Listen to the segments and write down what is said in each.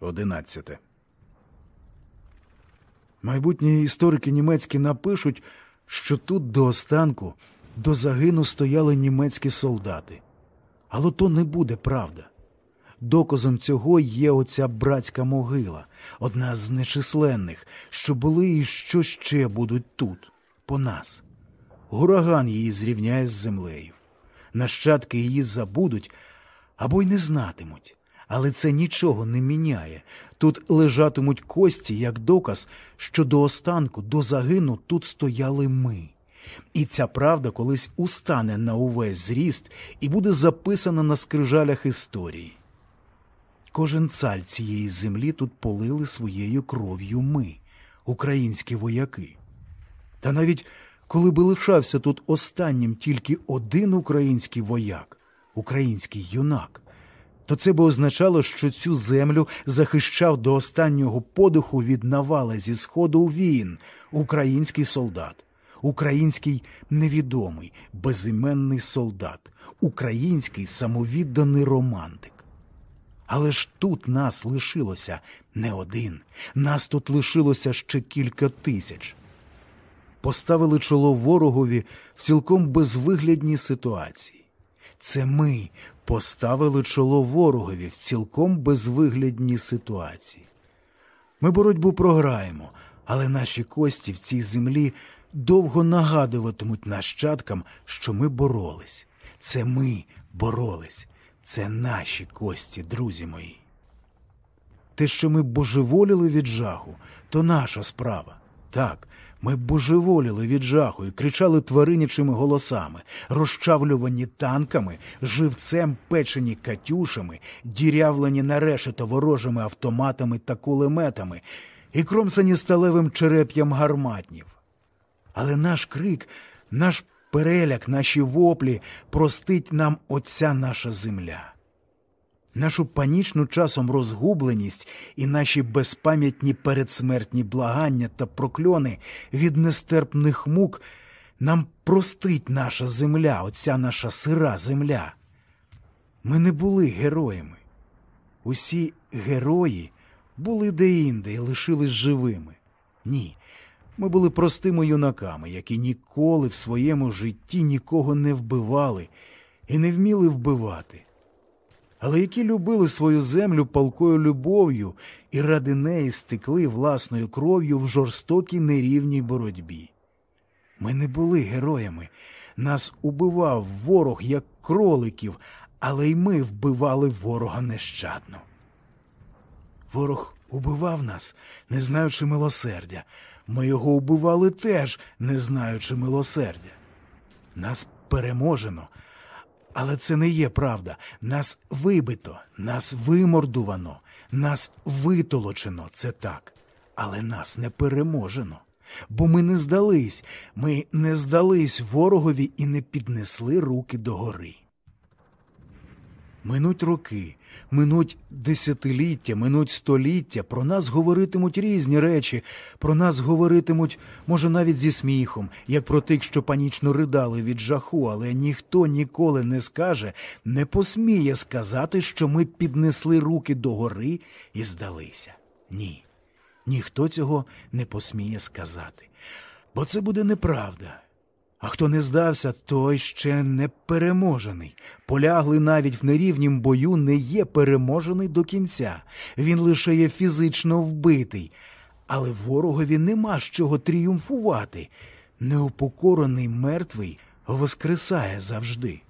11. Майбутні історики німецькі напишуть, що тут до останку до загину стояли німецькі солдати. Але то не буде правда. Доказом цього є оця братська могила, одна з нечисленних, що були і що ще будуть тут, по нас. Гураган її зрівняє з землею. Нащадки її забудуть або й не знатимуть. Але це нічого не міняє. Тут лежатимуть кості як доказ, що до останку, до загину тут стояли ми. І ця правда колись устане на увесь зріст і буде записана на скрижалях історії. Кожен цаль цієї землі тут полили своєю кров'ю ми, українські вояки. Та навіть коли би лишався тут останнім тільки один український вояк, український юнак, то це би означало, що цю землю захищав до останнього подиху від навали зі сходу він, український солдат, український невідомий, безіменний солдат, український самовідданий романтик. Але ж тут нас лишилося не один, нас тут лишилося ще кілька тисяч. Поставили чоло ворогові в цілком безвиглядній ситуації. Це ми поставили чоло ворогові в цілком безвиглядній ситуації. Ми боротьбу програємо, але наші кості в цій землі довго нагадуватимуть нащадкам, що ми боролись. Це ми боролись. Це наші кості, друзі мої. Те, що ми божеволіли від жаху, то наша справа. Так, ми божеволіли від жаху і кричали тваринячими голосами, розчавлювані танками, живцем печені катюшами, дірявлені на решето ворожими автоматами та кулеметами і кромсані сталевим череп'ям гарматнів. Але наш крик, наш переляк, наші воплі простить нам оця наша земля. Нашу панічну часом розгубленість і наші безпам'ятні передсмертні благання та прокльони від нестерпних мук нам простить наша земля, оця наша сира земля. Ми не були героями. Усі герої були деінде і лишились живими. Ні. Ми були простими юнаками, які ніколи в своєму житті нікого не вбивали і не вміли вбивати, але які любили свою землю палкою любов'ю і ради неї стекли власною кров'ю в жорстокій нерівній боротьбі. Ми не були героями, нас убивав ворог, як кроликів, але й ми вбивали ворога нещадно. Ворог убивав нас, не знаючи милосердя. Ми його убивали теж, не знаючи милосердя. Нас переможено, але це не є правда. Нас вибито, нас вимордувано, нас витолочено, це так. Але нас не переможено. Бо ми не здались, ми не здались ворогові і не піднесли руки догори. Минуть роки, минуть десятиліття, минуть століття, про нас говоритимуть різні речі, про нас говоритимуть, може, навіть зі сміхом, як про тих, що панічно ридали від жаху, але ніхто ніколи не скаже, не посміє сказати, що ми піднесли руки догори і здалися. Ні. Ніхто цього не посміє сказати. Бо це буде неправда. А хто не здався, той ще не переможений. Поляглий навіть в нерівнім бою не є переможений до кінця. Він лише є фізично вбитий. Але ворогові нема з чого тріумфувати. Неупокорений мертвий воскресає завжди.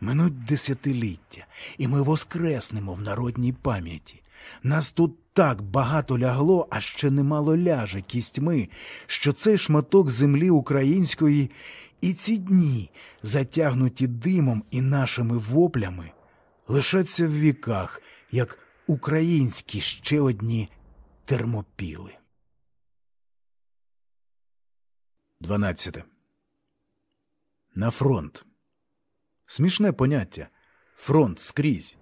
Минуть десятиліття, і ми воскреснемо в народній пам'яті. Нас тут так багато лягло, а ще немало ляже кістьми, що цей шматок землі української і ці дні, затягнуті димом і нашими воплями, лишаться в віках, як українські ще одні термопіли. 12. На фронт. Смішне поняття. Фронт скрізь.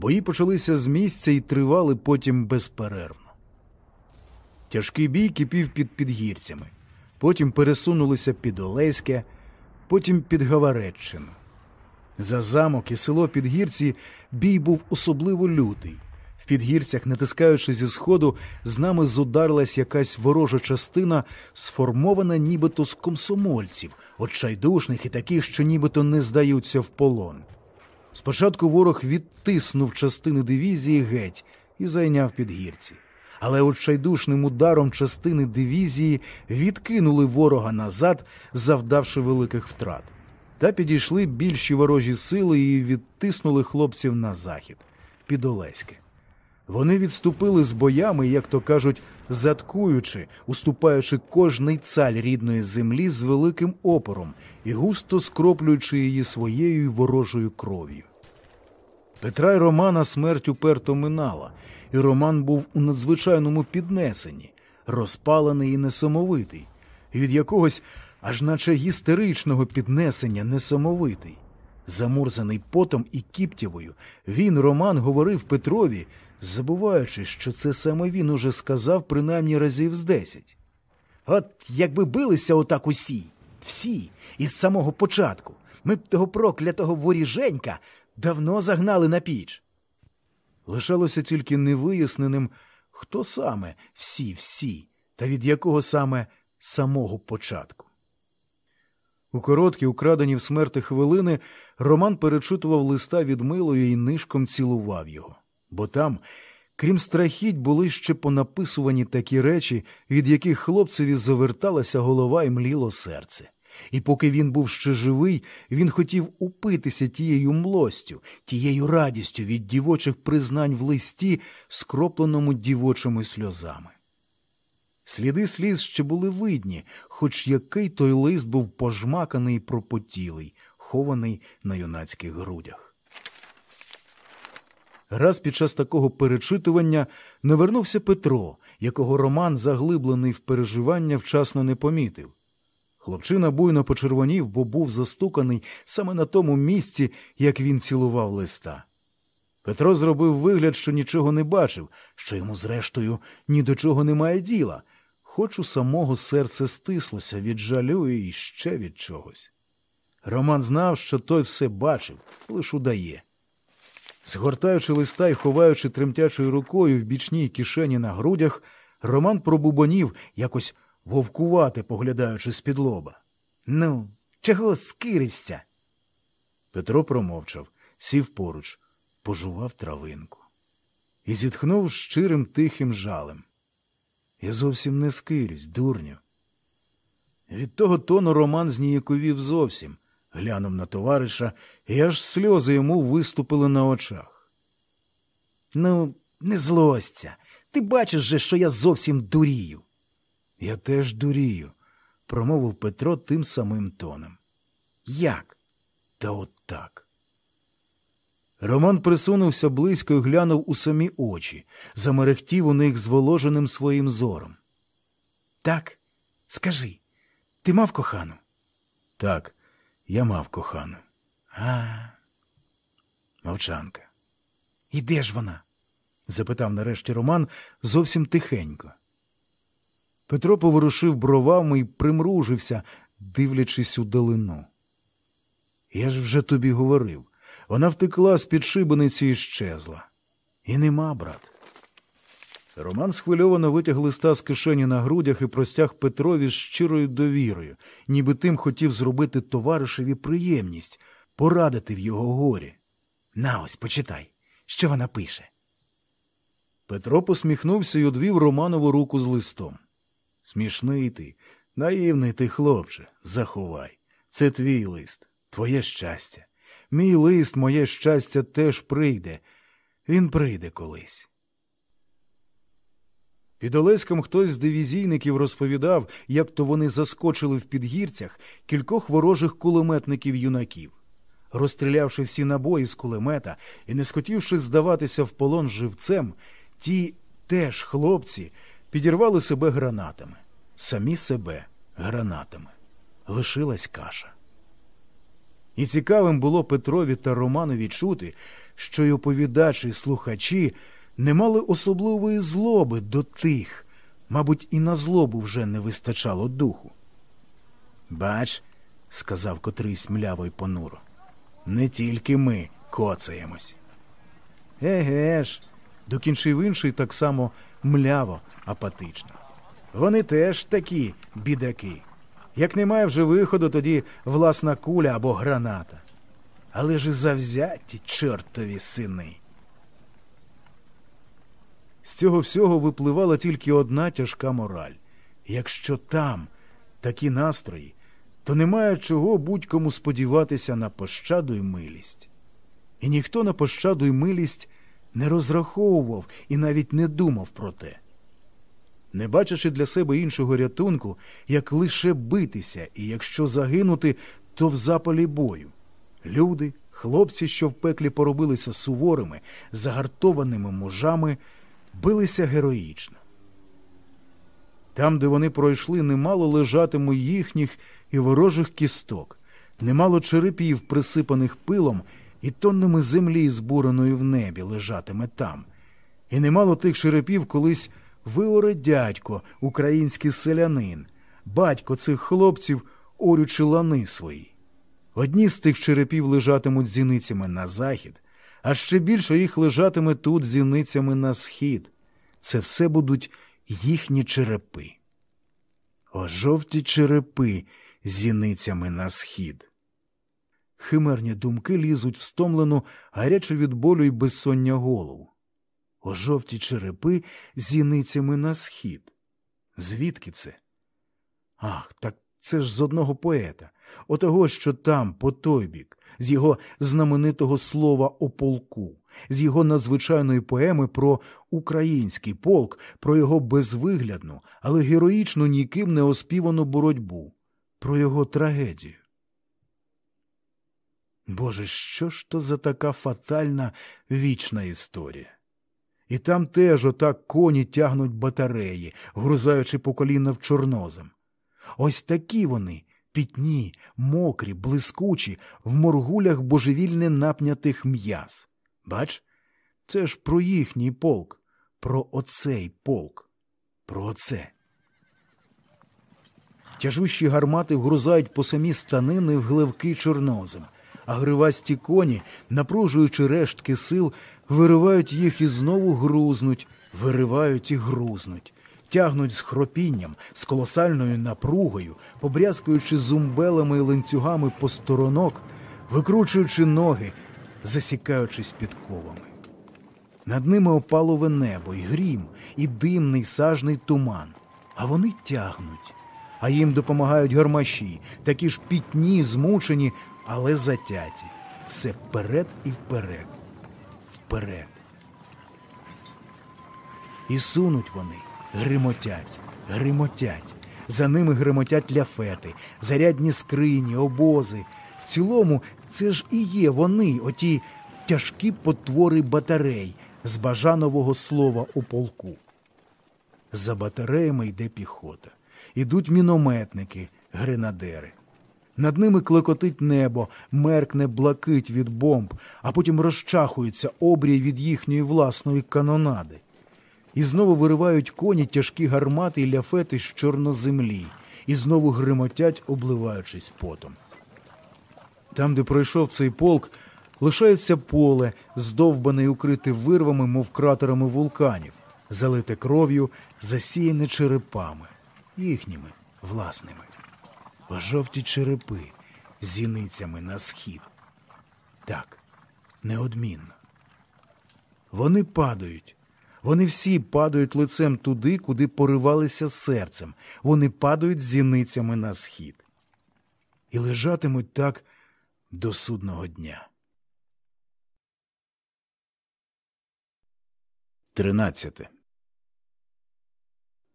Бої почалися з місця і тривали потім безперервно. Тяжкий бій кипів під підгірцями, потім пересунулися під Олеське, потім під Гавареччину. За замок і село Підгірці бій був особливо лютий. В підгірцях, натискаючи зі сходу, з нами зударилась якась ворожа частина, сформована нібито з комсомольців, отчайдушних і таких, що нібито не здаються в полон. Спочатку ворог відтиснув частини дивізії геть і зайняв підгірці. Але отчайдушним ударом частини дивізії відкинули ворога назад, завдавши великих втрат. Та підійшли більші ворожі сили і відтиснули хлопців на захід під Олеське. Вони відступили з боями, як то кажуть, заткуючи, уступаючи кожний цаль рідної землі з великим опором і густо скроплюючи її своєю ворожою кров'ю. Петра й Романа смерть уперто минала, і Роман був у надзвичайному піднесенні, розпалений і несамовитий, від якогось аж наче гістеричного піднесення несамовитий. Замурзаний потом і кіптєвою, він, Роман, говорив Петрові, забуваючи, що це саме він уже сказав принаймні разів з десять. От якби билися отак усі, всі, із самого початку, ми б того проклятого воріженька давно загнали на піч. Лишалося тільки невиясненим, хто саме всі всі, та від якого саме самого початку. У короткі, украдені в смерти хвилини, Роман перечитував листа від милої і нишком цілував його, бо там, крім страхіть, були ще понаписувані такі речі, від яких хлопцеві заверталася голова і мліло серце. І поки він був ще живий, він хотів упитися тією млостю, тією радістю від дівочих признань в листі, скропленому дівочими сльозами. Сліди сліз ще були видні, хоч який той лист був пожмаканий і пропотілий, хований на юнацьких грудях. Раз під час такого перечитування не вернувся Петро, якого Роман, заглиблений в переживання, вчасно не помітив. Хлопчина буйно почервонів, бо був застуканий саме на тому місці, як він цілував листа. Петро зробив вигляд, що нічого не бачив, що йому, зрештою, ні до чого немає діла, хоч у самого серце стислося від жалю і ще від чогось. Роман знав, що той все бачив, лиш удає. Згортаючи листа і ховаючи тремтячою рукою в бічній кишені на грудях, Роман пробубонів, якось вовкувати, поглядаючи з-під лоба. Ну, чого скиришся? Петро промовчав, сів поруч, пожував травинку і зітхнув щирим тихим жалем. Я зовсім не скирюсь, дурню. Від того тону Роман зніяковів зовсім, глянув на товариша, і аж сльози йому виступили на очах. Ну, не злосться. Ти бачиш же, що я зовсім дурію. Я теж дурію, промовив Петро тим самим тоном. Як? Та от так. Роман присунувся близько і глянув у самі очі, замерехтів у них зволоженим своїм зором. Так, скажи, ти мав кохану? Так, я мав кохану. А. Мовчанка. І де ж вона? запитав нарешті Роман зовсім тихенько. Петро поворушив бровами і примружився, дивлячись у долину. Я ж вже тобі говорив. Вона втекла з під шибениці і щезла. І нема, брат. Роман схвильовано витяг листа з кишені на грудях і простяг Петрові з щирою довірою, ніби тим хотів зробити товаришеві приємність, порадити в його горі. На ось, почитай, що вона пише. Петро посміхнувся і одвів Романову руку з листом. Смішний ти, наївний ти, хлопче, заховай. Це твій лист, твоє щастя. Мій лист, моє щастя, теж прийде. Він прийде колись. Під Олеськом хтось з дивізійників розповідав, як то вони заскочили в підгірцях кількох ворожих кулеметників юнаків. Розстрілявши всі набої з кулемета і не схотівши здаватися в полон живцем, ті теж хлопці підірвали себе гранатами, самі себе гранатами. Лишилась каша. І цікавим було Петрові та Романові чути, що й оповідачі і слухачі не мали особливої злоби до тих, мабуть, і на злобу вже не вистачало духу. Бач, сказав котрийсь мляво й понуро, не тільки ми коцаємось. Еге ж, Докінчив інший так само мляво, апатично. Вони теж такі бідаки. Як немає вже виходу, тоді власна куля або граната. Але ж і завзяті чортові сини. З цього всього випливала тільки одна тяжка мораль. Якщо там такі настрої, то немає чого будь-кому сподіватися на пощаду й милість. І ніхто на пощаду й милість не розраховував і навіть не думав про те. Не бачачи для себе іншого рятунку, як лише битися, і якщо загинути, то в запалі бою. Люди, хлопці, що в пеклі поробилися суворими, загартованими мужами, билися героїчно. Там, де вони пройшли, немало лежатиму їхніх і ворожих кісток, немало черепів, присипаних пилом, і тоннами землі, збуреної в небі, лежатиме там. І немало тих черепів колись виоре дядько, український селянин, батько цих хлопців, орючи лани свої. Одні з тих черепів лежатимуть зіницями на захід, а ще більше їх лежатиме тут зіницями на схід. Це все будуть їхні черепи. О жовті черепи зіницями на схід. Химерні думки лізуть в стомлену, гарячу від болю й безсоння голову. О жовті черепи зіницями на схід. Звідки це? Ах, так це ж з одного поета, отого, що там, по той бік, з його знаменитого слова о полку, з його надзвичайної поеми про український полк, про його безвиглядну, але героїчну ніким не оспівану боротьбу, про його трагедію. Боже, що ж то за така фатальна вічна історія? І там теж отак коні тягнуть батареї, грузаючи по коліна в чорнозем. Ось такі вони, пітні, мокрі, блискучі, в моргулях божевільне напнятих м'яз. Бач, це ж про їхній полк, про оцей полк, про оце. Тяжущі гармати вгрузають по самі станини в гливки чорнозем, а гривасті коні, напружуючи рештки сил, виривають їх і знову грузнуть, виривають і грузнуть, тягнуть з хропінням, з колосальною напругою, побрязкуючи зумбелами і ланцюгами по сторонок, викручуючи ноги, засікаючись під ковами. Над ними опалове небо, і грім, і димний сажний туман, а вони тягнуть. А їм допомагають гармаші, такі ж пітні, змучені, але затяті. Все вперед і вперед, вперед. І сунуть вони, гримотять, гримотять. За ними гримотять ляфети, зарядні скрині, обози. В цілому, це ж і є вони, оті тяжкі потвори батарей з бажанового слова у полку. За батареями йде піхота. Ідуть мінометники, гренадери. Над ними клекотить небо, меркне блакить від бомб, а потім розчахується обрій від їхньої власної канонади. І знову виривають коні тяжкі гармати і ляфети з чорноземлі, і знову гримотять, обливаючись потом. Там, де пройшов цей полк, лишається поле, здовбане й укрите вирвами, мов кратерами вулканів, залите кров'ю, засіяне черепами, їхніми власними. Жовті черепи зіницями на схід. Так, неодмінно. Вони падають. Вони всі падають лицем туди, куди поривалися серцем. Вони падають зіницями на схід. І лежатимуть так до судного дня. Тринадцяте.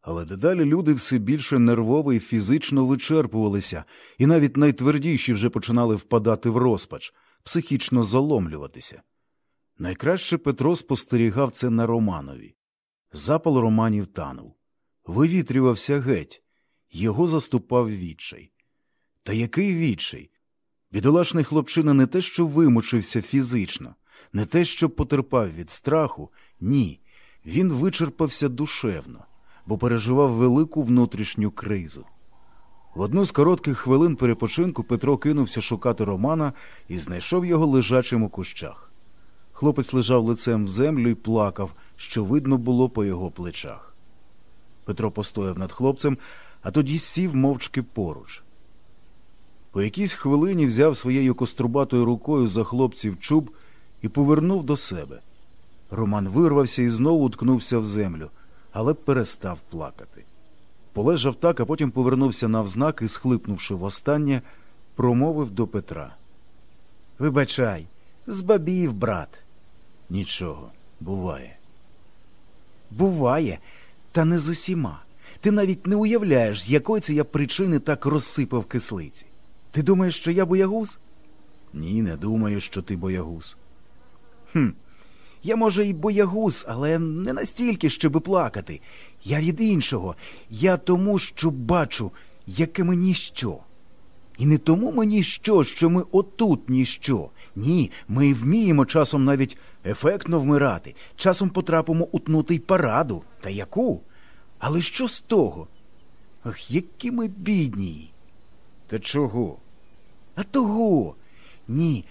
Але дедалі люди все більше нервово і фізично вичерпувалися, і навіть найтвердіші вже починали впадати в розпач, психічно заломлюватися. Найкраще Петро спостерігав це на Романові. Запал романів танув, вивітрювався геть, його заступав відчай. Та який відчай? Бідолашний хлопчина не те, що вимучився фізично, не те, що потерпав від страху, ні. Він вичерпався душевно, бо переживав велику внутрішню кризу. В одну з коротких хвилин перепочинку Петро кинувся шукати Романа і знайшов його лежачим у кущах. Хлопець лежав лицем в землю і плакав, що видно було по його плечах. Петро постояв над хлопцем, а тоді сів мовчки поруч. По якійсь хвилині взяв своєю кострубатою рукою за хлопців чуб і повернув до себе. Роман вирвався і знову уткнувся в землю, але перестав плакати. Полежав так, а потім повернувся навзнак і, схлипнувши востаннє, промовив до Петра. Вибачай, збабів, брат. Нічого, буває. Буває, та не з усіма. Ти навіть не уявляєш, з якої це я причини так розсипав кислиці. Ти думаєш, що я боягуз? Ні, не думаю, що ти боягуз. Хм, я, може, і боягуз, але не настільки, щоби плакати. Я від іншого. Я тому, що бачу, яке мені що. І не тому мені що, що ми отут ніщо. Ні, ми вміємо часом навіть ефектно вмирати, часом потрапимо утнутий параду. Та яку? Але що з того? Ах, які ми бідні. Та чого? А того. Ні,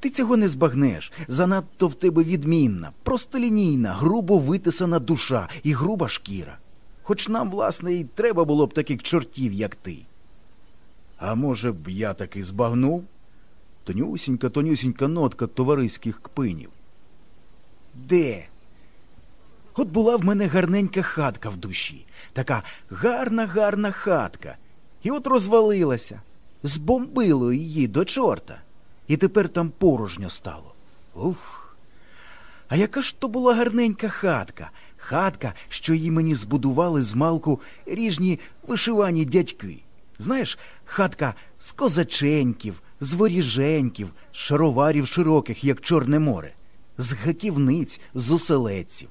ти цього не збагнеш. Занадто в тебе відмінна, простолінійна, грубо витисана душа і груба шкіра. Хоч нам, власне, і треба було б таких чортів, як ти. А може б я таки збагнув? Тонюсінька, тонюсінька нотка товариських кпинів. Де? От була в мене гарненька хатка в душі, така гарна, гарна хатка. І от розвалилася, збомбило її до чорта. І тепер там порожньо стало. Ух. А яка ж то була гарненька хатка, хатка, що її мені збудували з малку ріжні вишивані дядьки. Знаєш, хатка з козаченьків, з воріженьків, з шароварів широких, як Чорне море, з гаківниць, з оселедців.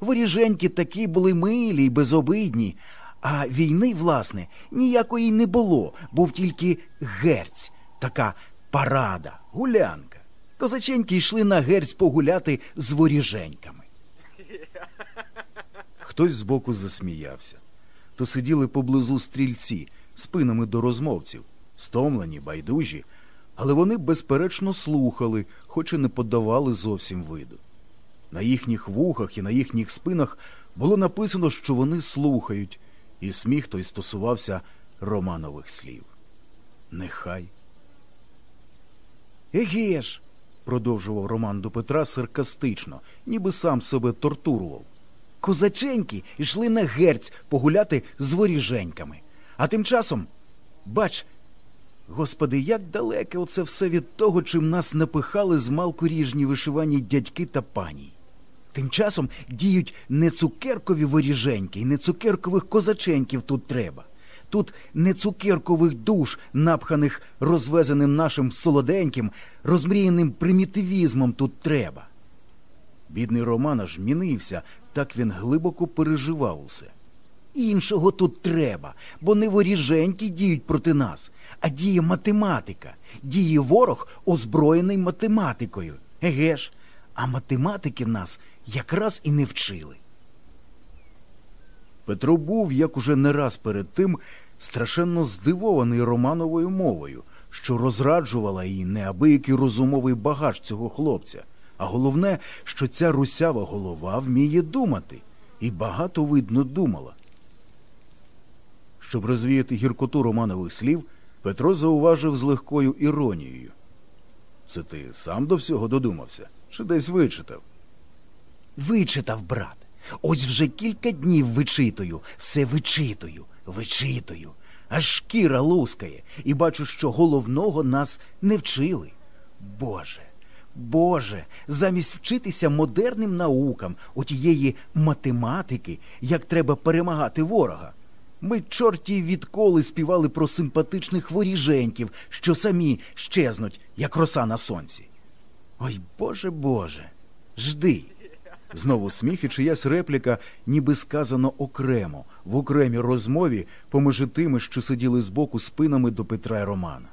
Воріженьки такі були милі й безобидні, а війни, власне, ніякої не було, був тільки герць, така парада, гулянка. Козаченьки йшли на герць погуляти з воріженьками. Хтось збоку засміявся. То сиділи поблизу стрільці, спинами до розмовців, стомлені, байдужі, але вони безперечно слухали, хоч і не подавали зовсім виду. На їхніх вухах і на їхніх спинах було написано, що вони слухають, і сміх той стосувався Романових слів. Нехай. Еге ж, продовжував Роман до Петра саркастично, ніби сам себе тортурував. Козаченьки йшли на герць погуляти з воріженьками. А тим часом, бач, господи, як далеке оце все від того, чим нас напихали з малку ріжні вишивані дядьки та пані. Тим часом діють не цукеркові воріженьки і не цукеркових козаченьків тут треба. Тут не цукеркових душ, напханих розвезеним нашим солоденьким, розмріяним примітивізмом тут треба. Бідний Роман аж мінився, так він глибоко переживав усе. Іншого тут треба, бо не воріженьки діють проти нас, а діє математика, діє ворог, озброєний математикою. Еге ж, а математики нас якраз і не вчили. Петро був, як уже не раз перед тим, страшенно здивований Романовою мовою, що розраджувала їй неабиякий розумовий багаж цього хлопця. А головне, що ця русява голова вміє думати, і багато видно думала. Щоб розвіяти гіркоту Романових слів, Петро зауважив з легкою іронією. Це ти сам до всього додумався? Чи десь вичитав? Вичитав, брат. Ось вже кілька днів вичитую, все вичитую, вичитую. Аж шкіра лускає, і бачу, що головного нас не вчили. Боже, Боже, замість вчитися модерним наукам, отієї математики, як треба перемагати ворога. Ми чорті відколи співали про симпатичних воріженьків, що самі щезнуть, як роса на сонці. Ой Боже Боже, жди. Знову сміх і чиясь репліка, ніби сказано окремо, в окремій розмові поміж тими, що сиділи збоку спинами до Петра і Романа.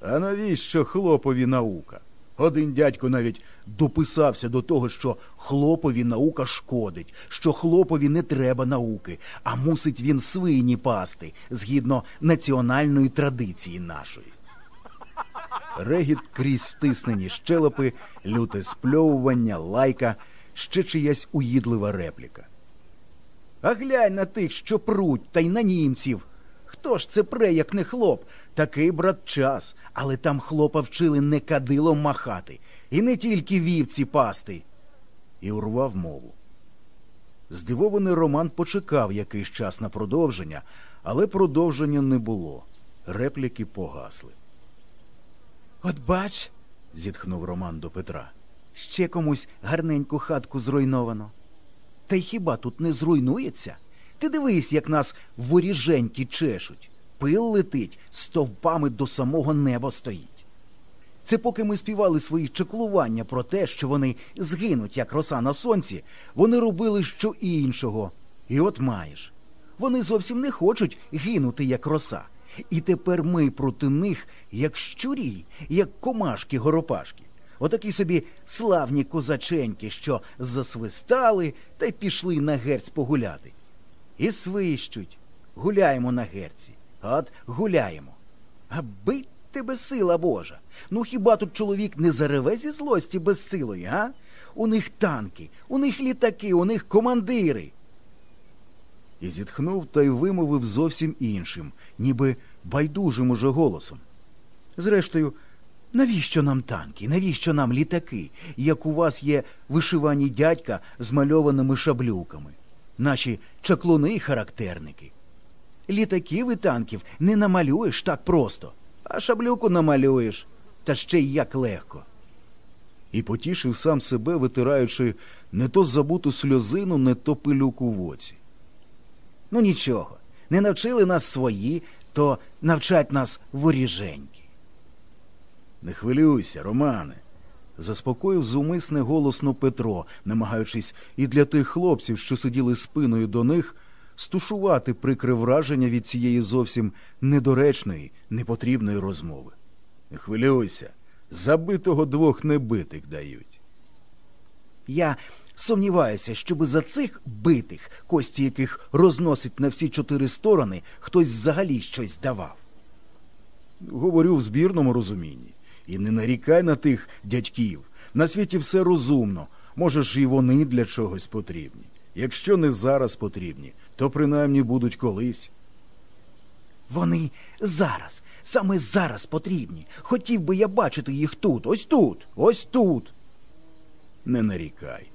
А навіщо хлопові наука? Один дядько навіть дописався до того, що хлопові наука шкодить, що хлопові не треба науки, а мусить він свині пасти згідно національної традиції нашої. Регіт крізь стиснені щелепи, люте спльовування, лайка. ще чиясь уїдлива репліка. А глянь на тих, що пруть, та й на німців. Хто ж це пре, як не хлоп? Такий брат час, але там хлопа вчили не кадилом махати, і не тільки вівці пасти. І урвав мову. Здивований Роман почекав якийсь час на продовження, але продовження не було. Репліки погасли. От бач, зітхнув Роман до Петра. Ще комусь гарненьку хатку зруйновано. Та й хіба тут не зруйнується? Ти дивись, як нас воріженьки чешуть. Пил летить, стовпами до самого неба стоїть. Це поки ми співали свої чеклування про те, що вони згинуть, як роса на сонці, вони робили що іншого. І от маєш. Вони зовсім не хочуть гинути, як роса. І тепер ми проти них, як щурі, як комашки горопашки. Отакі собі славні козаченьки, що засвистали та й пішли на герць погуляти. І свищуть. Гуляємо на герці. От гуляємо. А бить тебе сила Божа. Ну хіба тут чоловік не зареве зі злості безсилої, а? У них танки, у них літаки, у них командири. І зітхнув та й вимовив зовсім іншим, ніби байдужим уже голосом. Зрештою, навіщо нам танки, навіщо нам літаки, як у вас є вишивані дядька з мальованими шаблюками, наші чаклуни й характерники? Літаків і танків не намалюєш так просто, а шаблюку намалюєш, та ще й як легко. І потішив сам себе, витираючи не то забуту сльозину, не то пилюку в оці. Ну нічого, не навчили нас свої, то навчать нас воріженьки. Не хвилюйся, Романе, заспокоїв зумисне голосно Петро, намагаючись і для тих хлопців, що сиділи спиною до них, стушувати прикре враження від цієї зовсім недоречної, непотрібної розмови. Не хвилюйся, забитого двох небитих дають. Я сумніваюся, щоби за цих битих, кості яких розносить на всі чотири сторони, хтось взагалі щось давав. Говорю в збірному розумінні. І не нарікай на тих дядьків. На світі все розумно. Може ж, і вони для чогось потрібні. Якщо не зараз потрібні, то принаймні будуть колись. Вони зараз, саме зараз потрібні. Хотів би я бачити їх тут, ось тут, ось тут. Не нарікай.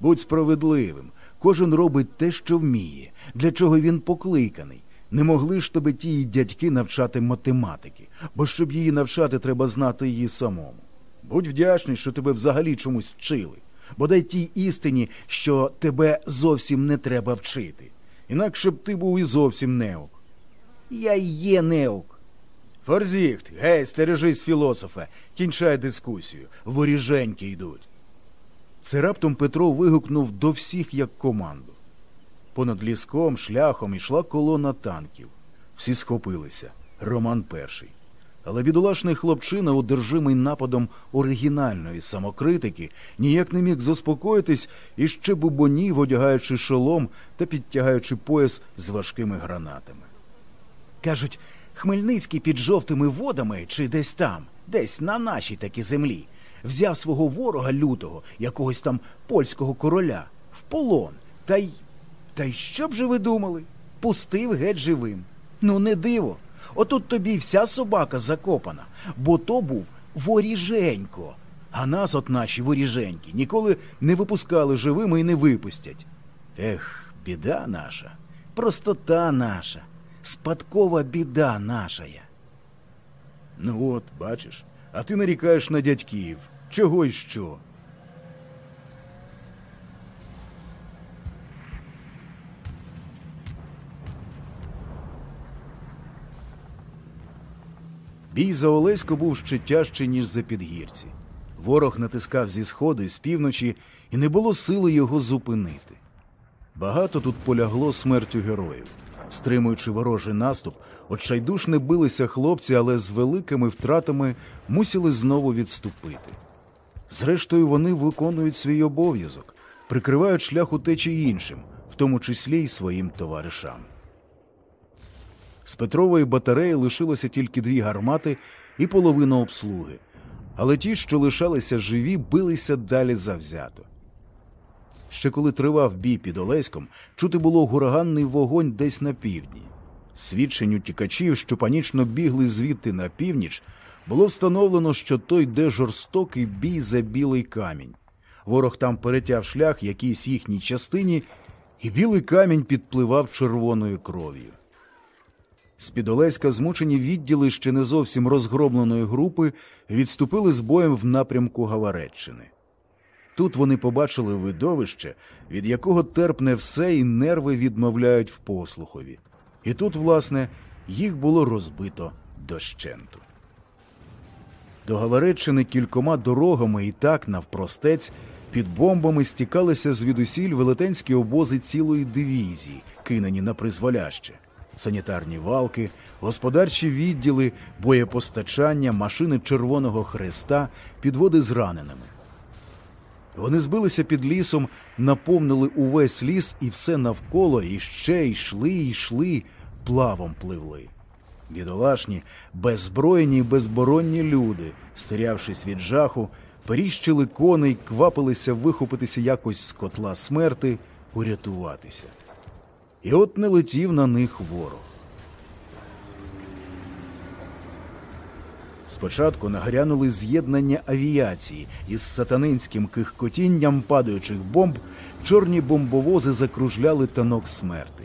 Будь справедливим. Кожен робить те, що вміє, для чого він покликаний. Не могли ж тебе ті дядьки навчати математики, бо щоб її навчати, треба знати її самому. Будь вдячний, що тебе взагалі чомусь вчили, бодай тій істині, що тебе зовсім не треба вчити. Інакше б ти був і зовсім неук. Я є неук. Форзіхт, гей, стережись, філософе, кінчай дискусію. Воріженьки йдуть. Це раптом Петро вигукнув до всіх як команду. Понад ліском, шляхом ішла колона танків. Всі схопилися. Роман перший. Але бідолашний хлопчина, одержимий нападом оригінальної самокритики, ніяк не міг заспокоїтись і ще бубонів, одягаючи шолом та підтягаючи пояс з важкими гранатами. Кажуть, Хмельницький під жовтими водами чи десь там, десь на нашій такій землі, взяв свого ворога лютого, якогось там польського короля, в полон, та й. Та й що б же ви думали? Пустив геть живим. Ну, не диво. Отут тобі вся собака закопана, бо то був воріженько. А нас, от наші воріженьки, ніколи не випускали живими і не випустять. Ех, біда наша, простота наша, спадкова біда наша. Ну от, бачиш, а ти нарікаєш на дядьків. Чого й що? Бій за Олесько був ще тяжчий, ніж за підгірці. Ворог натискав зі сходу і з півночі, і не було сили його зупинити. Багато тут полягло смертю героїв. Стримуючи ворожий наступ, отчайдушне билися хлопці, але з великими втратами мусили знову відступити. Зрештою, вони виконують свій обов'язок, прикривають шлях утечі іншим, в тому числі й своїм товаришам. З Петрової батареї лишилося тільки дві гармати і половина обслуги, але ті, що лишалися живі, билися далі завзято. Ще коли тривав бій під Олеськом, чути було гураганний вогонь десь на півдні. Свідчень утікачів, що панічно бігли звідти на північ, було встановлено, що той йде жорстокий бій за білий камінь. Ворог там перетяв шлях якійсь їхній частині, і білий камінь підпливав червоною кров'ю. З-під Олеська змучені відділи ще не зовсім розгромленої групи відступили з боєм в напрямку Гавареччини. Тут вони побачили видовище, від якого терпне все і нерви відмовляють в послухові. І тут, власне, їх було розбито дощенту. До Гавареччини кількома дорогами і так навпростець під бомбами стікалися звідусіль велетенські обози цілої дивізії, кинені на призволяще. Санітарні валки, господарчі відділи, боєпостачання, машини Червоного Хреста, підводи з раненими. Вони збилися під лісом, наповнили увесь ліс і все навколо, і ще йшли, і йшли, плавом пливли. Бідолашні, беззброєні й безборонні люди, стерявшись від жаху, періщили коней, квапилися вихопитися якось з котла смерти, урятуватися. І от не летів на них ворог. Спочатку нагрянули з'єднання авіації із сатанинським кихкотінням падаючих бомб, чорні бомбовози закружляли танок смерти.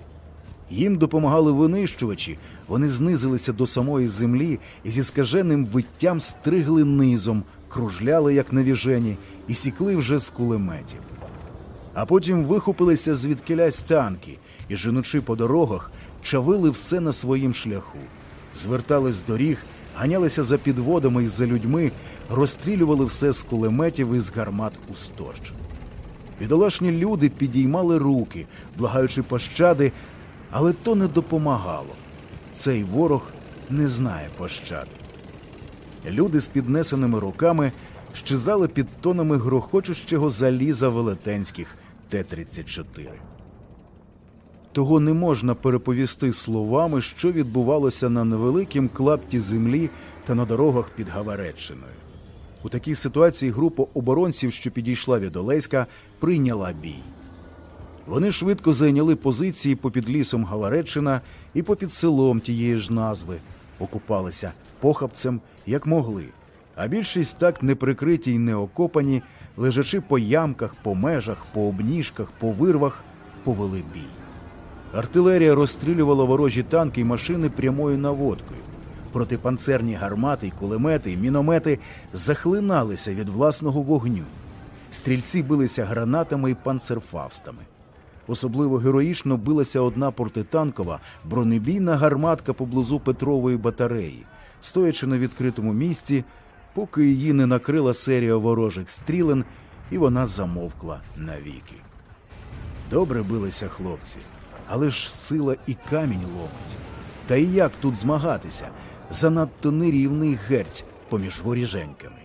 Їм допомагали винищувачі, вони знизилися до самої землі і зі скаженим виттям стригли низом, кружляли, як навіжені, і сікли вже з кулеметів. А потім вихопилися звідкилясь танки і, женучи по дорогах, чавили все на своїм шляху, звертали з доріг, ганялися за підводами і за людьми, розстрілювали все з кулеметів і з гармат у сторч. Бідолашні люди підіймали руки, благаючи пощади, але то не допомагало. Цей ворог не знає пощади. Люди з піднесеними руками щезали під тонами грохочущого заліза велетенських Т-34. Того не можна переповісти словами, що відбувалося на невеликім клапті землі та на дорогах під Гавареччиною. У такій ситуації група оборонців, що підійшла від Олеська, прийняла бій. Вони швидко зайняли позиції попід лісом Галареччина і попід селом тієї ж назви, окупалися похапцем, як могли, а більшість так не прикриті й не окопані, лежачи по ямках, по межах, по обніжках, по вирвах, повели бій. Артилерія розстрілювала ворожі танки й машини прямою наводкою. Протипанцерні гармати й кулемети й міномети захлиналися від власного вогню. Стрільці билися гранатами й панцерфавстами. Особливо героїчно билася одна протитанкова бронебійна гарматка поблизу Петрової батареї, стоячи на відкритому місці, поки її не накрила серія ворожих стрілен, і вона замовкла навіки. Добре билися хлопці, але ж сила і камінь ломить. Та і як тут змагатися? Занадто нерівний герць поміж воріженьками.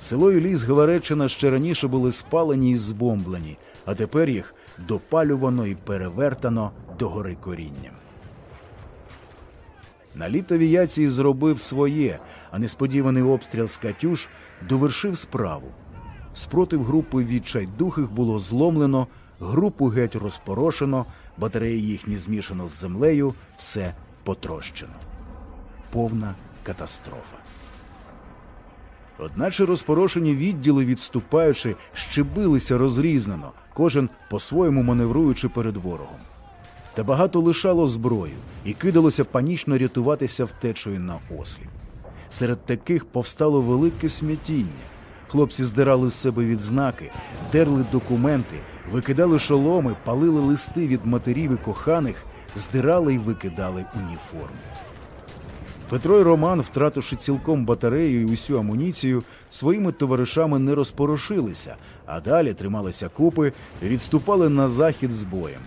Село і ліс Гавареччина ще раніше були спалені і збомблені, а тепер їх допалювано і перевертано до гори корінням. Наліт авіації зробив своє, а несподіваний обстріл з Катюш довершив справу. Спротив групи відчайдухих було зломлено, групу геть розпорошено, батареї їхні змішано з землею, все потрощено. Повна катастрофа. Одначе розпорошені відділи, відступаючи, щебилися розрізнено, кожен по-своєму маневруючи перед ворогом. Та багато лишало зброю і кидалося панічно рятуватися втечою на осліп. Серед таких повстало велике смятіння. Хлопці здирали з себе відзнаки, дерли документи, викидали шоломи, палили листи від матерів і коханих, здирали й викидали уніформи. Петро й Роман, втративши цілком батарею і усю амуніцію, своїми товаришами не розпорошилися, а далі трималися купи і відступали на захід з боєм.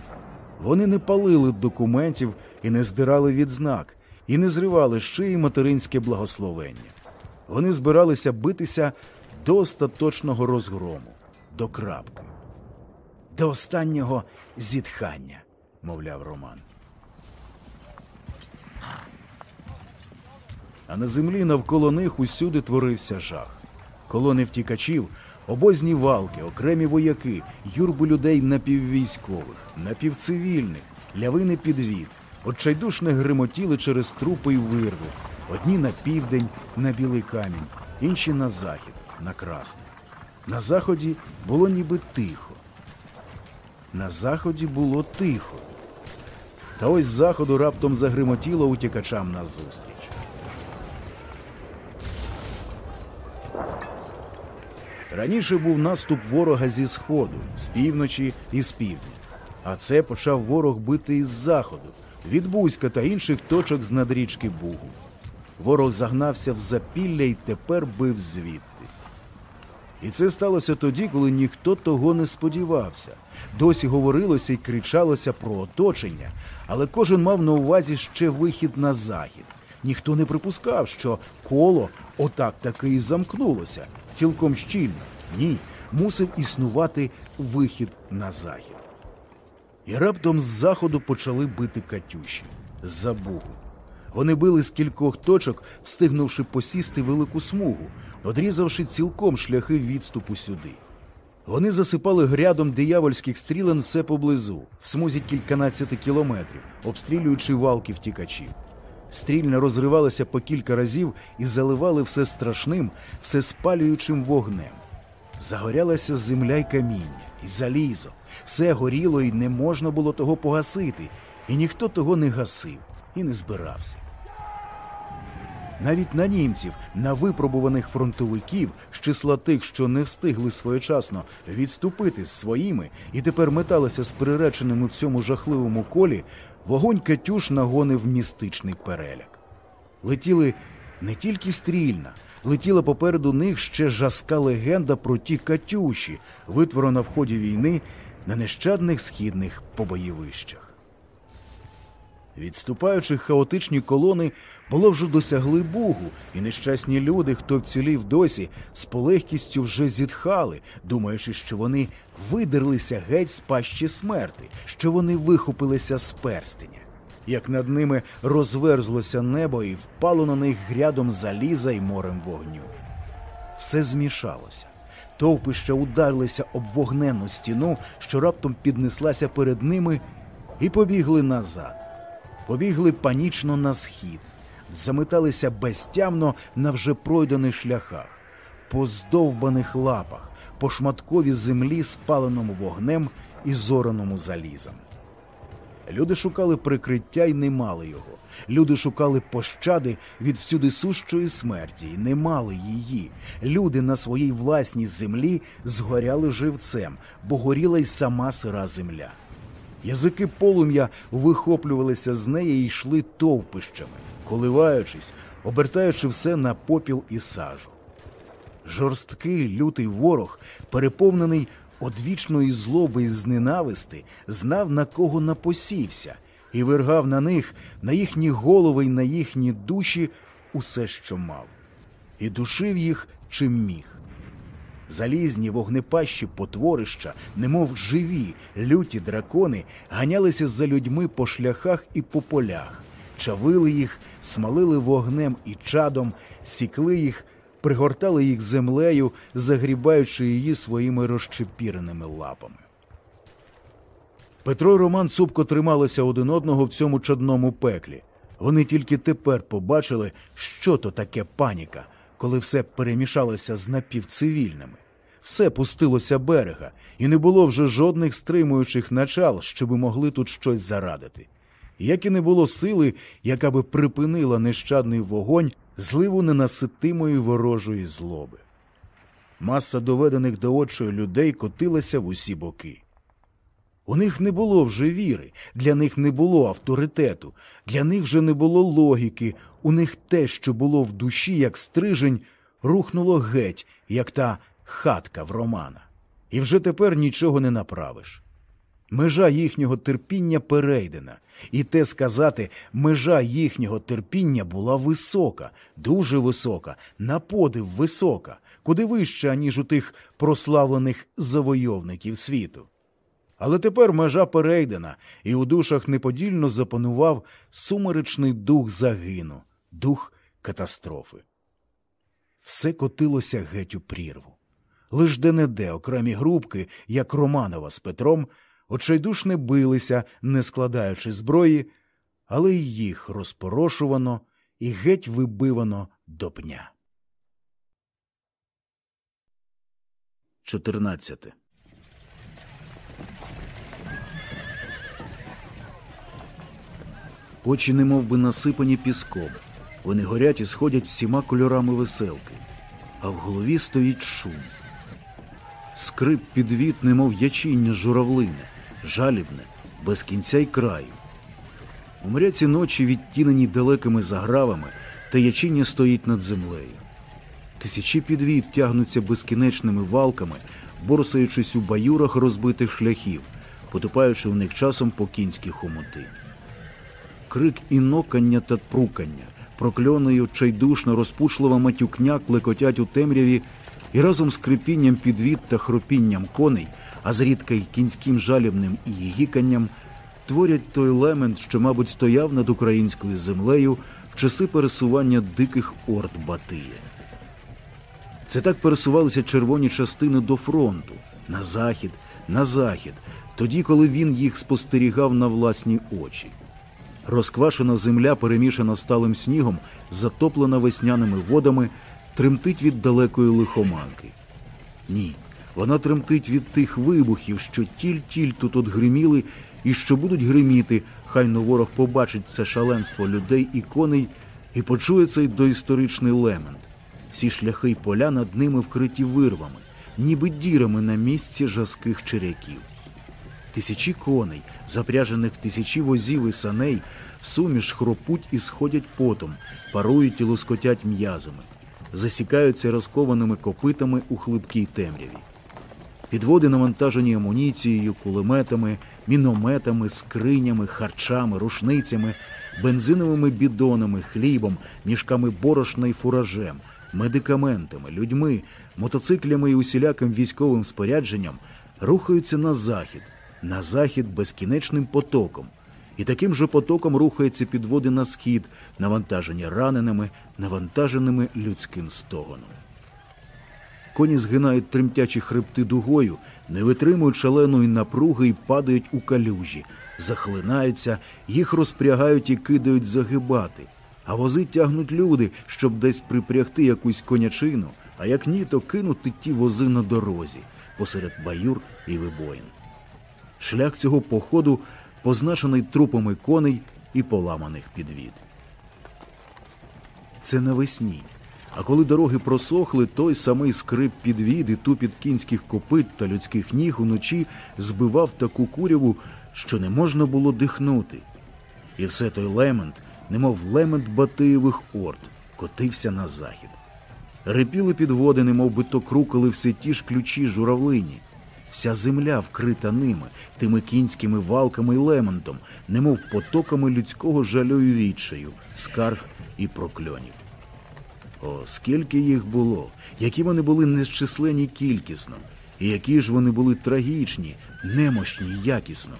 Вони не палили документів і не здирали відзнак, і не зривали ще й материнське благословення. Вони збиралися битися до остаточного розгрому, до крапки, до останнього зітхання, мовляв Роман. А на землі навколо них усюди творився жах. Колони втікачів, Обозні валки, окремі вояки, юрби людей напіввійськових, напівцивільних, лявини підвід, отчайдушне гримотіли через трупи й вирви. Одні на південь, на білий камінь, інші на захід, на красне. На заході було ніби тихо. На заході було тихо. Та ось з заходу раптом загримотіло утікачам назустріч. Раніше був наступ ворога зі сходу, з півночі і з півдня. А це почав ворог бити із заходу, від Бузька та інших точок з надрічки Бугу. Ворог загнався в запілля і тепер бив звідти. І це сталося тоді, коли ніхто того не сподівався. Досі говорилося і кричалося про оточення, але кожен мав на увазі ще вихід на захід. Ніхто не припускав, що коло отак таки і замкнулося цілком щільно. Ні, мусив існувати вихід на захід. І раптом з заходу почали бити Катюші з-за бугу. Вони били з кількох точок, встигнувши посісти велику смугу, одрізавши цілком шляхи відступу сюди. Вони засипали грядом диявольських стрілен все поблизу, в смузі кільканадцяти кілометрів, обстрілюючи валки втікачів. Стрільна розривалася по кілька разів і заливали все страшним, все спалюючим вогнем. Загорялася земля й каміння, і залізо, все горіло, і не можна було того погасити, і ніхто того не гасив і не збирався. Навіть на німців, на випробуваних фронтовиків з числа тих, що не встигли своєчасно відступити з своїми і тепер металися з приреченими в цьому жахливому колі, вогонь Катюш нагонив містичний переляк. Летіли не тільки стрільна, летіла попереду них ще жаска легенда про ті Катюші, витворена в ході війни на нещадних східних побоєвищах. Відступаючи хаотичні колони, було вже досягли Бугу, і нещасні люди, хто вцілів досі, з полегкістю вже зітхали, думаючи, що вони видерлися геть з пащі смерти, що вони вихопилися з перстеня. Як над ними розверзлося небо і впало на них грядом заліза й морем вогню. Все змішалося. Товпища ударилися об вогненну стіну, що раптом піднеслася перед ними, і побігли назад побігли панічно на схід, заметалися безтямно на вже пройдених шляхах, по здовбаних лапах, по шматкові землі, спаленому вогнем і зораному залізом. Люди шукали прикриття і не мали його. Люди шукали пощади від всюди сущої смерті і не мали її. Люди на своїй власній землі згоряли живцем, бо горіла й сама сира земля. Язики полум'я вихоплювалися з неї і йшли товпищами, коливаючись, обертаючи все на попіл і сажу. Жорсткий лютий ворог, переповнений одвічної злоби і зненависти, знав, на кого напосівся, і вергав на них, на їхні голови й на їхні душі усе, що мав, і душив їх чим міг. Залізні вогнепащі потворища, немов живі, люті дракони, ганялися за людьми по шляхах і по полях, чавили їх, смалили вогнем і чадом, сікли їх, пригортали їх землею, загрібаючи її своїми розчепіреними лапами. Петро і Роман цупко трималися один одного в цьому чадному пеклі. Вони тільки тепер побачили, що то таке паніка, коли все перемішалося з напівцивільними. Все пустилося берега, і не було вже жодних стримуючих начал, щоби могли тут щось зарадити. Як і не було сили, яка би припинила нещадний вогонь зливу ненаситимої ворожої злоби. Маса доведених до очої людей котилася в усі боки. У них не було вже віри, для них не було авторитету, для них вже не було логіки, у них те, що було в душі, як стрижень, рухнуло геть, як та хатка в Романа. І вже тепер нічого не направиш. Межа їхнього терпіння перейдена, і те сказати, межа їхнього терпіння була висока, дуже висока, на подив висока, куди вища, ніж у тих прославлених завойовників світу. Але тепер межа перейдена, і у душах неподільно запанував сумеречний дух загину, дух катастрофи. Все котилося геть у прірву. Лиш де-не-де окремі групки, як Романова з Петром, очайдушне билися, не складаючи зброї, але й їх розпорошувано і геть вибивано до пня. 14. Очі немов би насипані піском. Вони горять і сходять всіма кольорами веселки, а в голові стоїть шум. Скрип підвід, немов ячіння журавлине, жалібне, без кінця й краю. У мряці ночі, відтінені далекими загравами, та ячіння стоїть над землею. Тисячі підвід тягнуться безкінечними валками, борсаючись у баюрах розбитих шляхів, потупаючи в них часом по кінські хомути. Крик нокання та прукання, прокльоною чайдушно розпушлива матюкня клекотять у темряві і разом з крипінням підвід та хропінням коней, а зрідка й кінським жалібним і гіканням, творять той лемент, що, мабуть, стояв над українською землею в часи пересування диких орд Батия. Це так пересувалися червоні частини до фронту, на захід, на захід, тоді, коли він їх спостерігав на власні очі. Розквашена земля, перемішана сталим снігом, затоплена весняними водами, тремтить від далекої лихоманки. Ні, вона тремтить від тих вибухів, що тіль-тіль тут от гриміли і що будуть гриміти, хай но ворог побачить це шаленство людей і коней і почує цей доісторичний лемент. Всі шляхи й поля над ними вкриті вирвами, ніби дірами на місці жаских черяків. Тисячі коней, запряжених в тисячі возів і саней, суміш хропуть і сходять потом, парують і лоскотять м'язами, засікаються розкованими копитами у хлипкій темряві. Підводи навантажені амуніцією, кулеметами, мінометами, скринями, харчами, рушницями, бензиновими бідонами, хлібом, мішками борошна й фуражем, медикаментами, людьми, мотоциклями і усіляким військовим спорядженням рухаються на захід, на захід безкінечним потоком. І таким же потоком рухаються підводи на схід, навантажені раненими, навантаженими людським стогоном. Коні згинають тремтячі хребти дугою, не витримують шаленої напруги і падають у калюжі, захлинаються, їх розпрягають і кидають загибати. А вози тягнуть люди, щоб десь припрягти якусь конячину, а як ні, то кинути ті вози на дорозі посеред баюр і вибоїн. Шлях цього походу позначений трупами коней і поламаних підвід. Це навесні. А коли дороги просохли, той самий скрип підвід і тупіт кінських копит та людських ніг уночі збивав таку куряву, що не можна було дихнути. І все той лемент, немов лемент Батиєвих орд, котився на захід. Репіли підводи, немов би то крукали все ті ж ключі журавлині. Вся земля вкрита ними, тими кінськими валками й лементом, немов потоками людського жалю й відчаю, скарг і прокльонів. О, скільки їх було, які вони були незчисленні кількісно, і які ж вони були трагічні, немощні, якісно.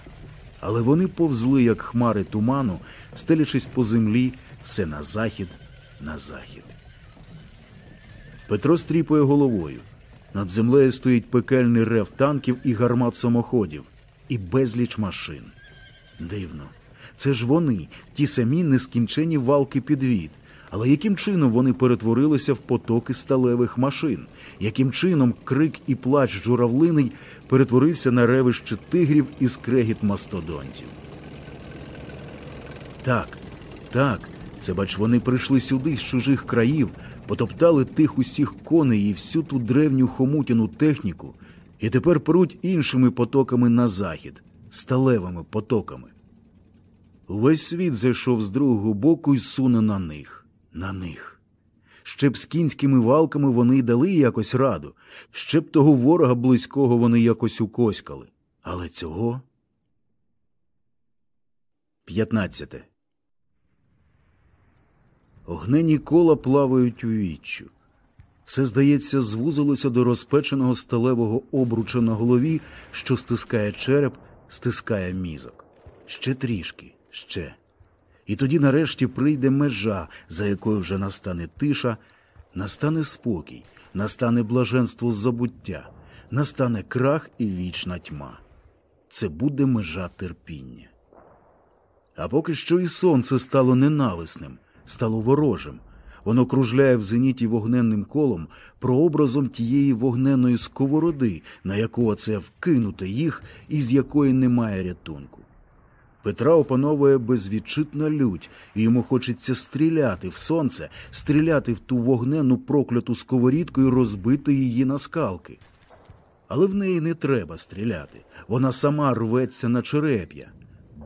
Але вони повзли, як хмари туману, стелячись по землі, все на захід, на захід. Петро стріпує головою. Над землею стоїть пекельний рев танків і гармат самоходів, і безліч машин. Дивно, це ж вони, ті самі нескінчені валки підвід. Але яким чином вони перетворилися в потоки сталевих машин? Яким чином крик і плач журавлиний перетворився на ревище тигрів і скрегіт мастодонтів? Так, так, це бач, вони прийшли сюди з чужих країв, потоптали тих усіх коней і всю ту древню хомутяну техніку, і тепер пруть іншими потоками на захід, сталевими потоками. Увесь світ зайшов з другого боку і суне на них, на них. Ще б з кінськими валками вони й дали якось раду, ще б того ворога близького вони якось укоськали. Але цього. 15. Огнені кола плавають у віччю. Все, здається, звузилося до розпеченого сталевого обруча на голові, що стискає череп, стискає мізок. Ще трішки, ще. І тоді нарешті прийде межа, за якою вже настане тиша, настане спокій, настане блаженство забуття, настане крах і вічна тьма. Це буде межа терпіння. А поки що і сонце стало ненависним, стало ворожим. Воно кружляє в зеніті вогненним колом прообразом тієї вогненної сковороди, на яку оце вкинуте їх і з якої немає рятунку. Петра опановує безвідчитна лють, і йому хочеться стріляти в сонце, стріляти в ту вогнену прокляту сковорідку і розбити її на скалки. Але в неї не треба стріляти, вона сама рветься на череп'я.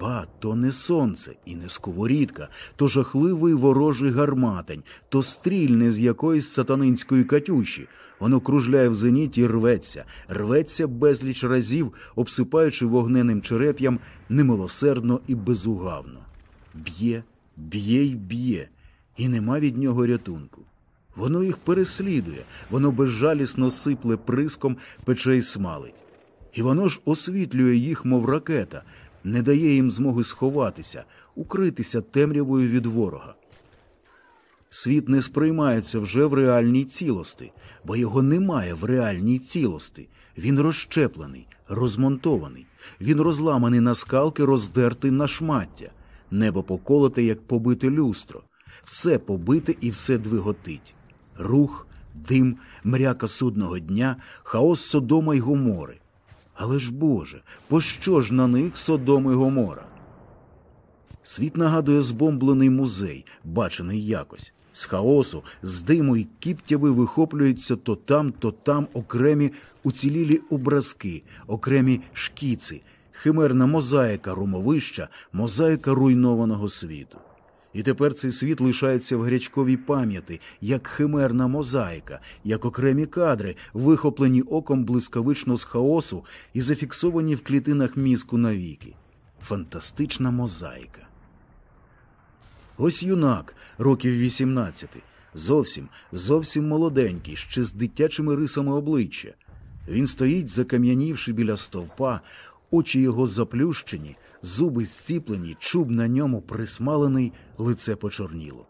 Ба, то не сонце і не сковорідка, то жахливий ворожий гарматень, то стрільне з якоїсь сатанинської катюші. Воно кружляє в зеніті і рветься, рветься безліч разів, обсипаючи вогненим череп'ям немилосердно і безугавно. Б'є, б'є й б'є, і нема від нього рятунку. Воно їх переслідує, воно безжалісно сипле приском, пече й смалить. І воно ж освітлює їх, мов ракета, не дає їм змоги сховатися, укритися темрявою від ворога. Світ не сприймається вже в реальній цілости, бо його немає в реальній цілости. Він розщеплений, розмонтований, він розламаний на скалки, роздертий на шмаття, небо поколоте, як побите люстро, все побите і все двиготить. Рух, дим, мряка судного дня, хаос Содома й Гомори. Але ж Боже, пощо ж на них Содом і Гомора? Світ нагадує збомблений музей, бачений якось. З хаосу, з диму й кіптяви вихоплюються то там, то там окремі уцілілі образки, окремі шкіци, химерна мозаїка румовища, мозаїка руйнованого світу. І тепер цей світ лишається в гарячковій пам'яті, як химерна мозаїка, як окремі кадри, вихоплені оком блискавично з хаосу і зафіксовані в клітинах мізку навіки. Фантастична мозаїка. Ось юнак, років 18, зовсім, зовсім молоденький, ще з дитячими рисами обличчя. Він стоїть, закам'янівши біля стовпа, очі його заплющені, зуби зціплені, чуб на ньому присмалений, лице почорніло.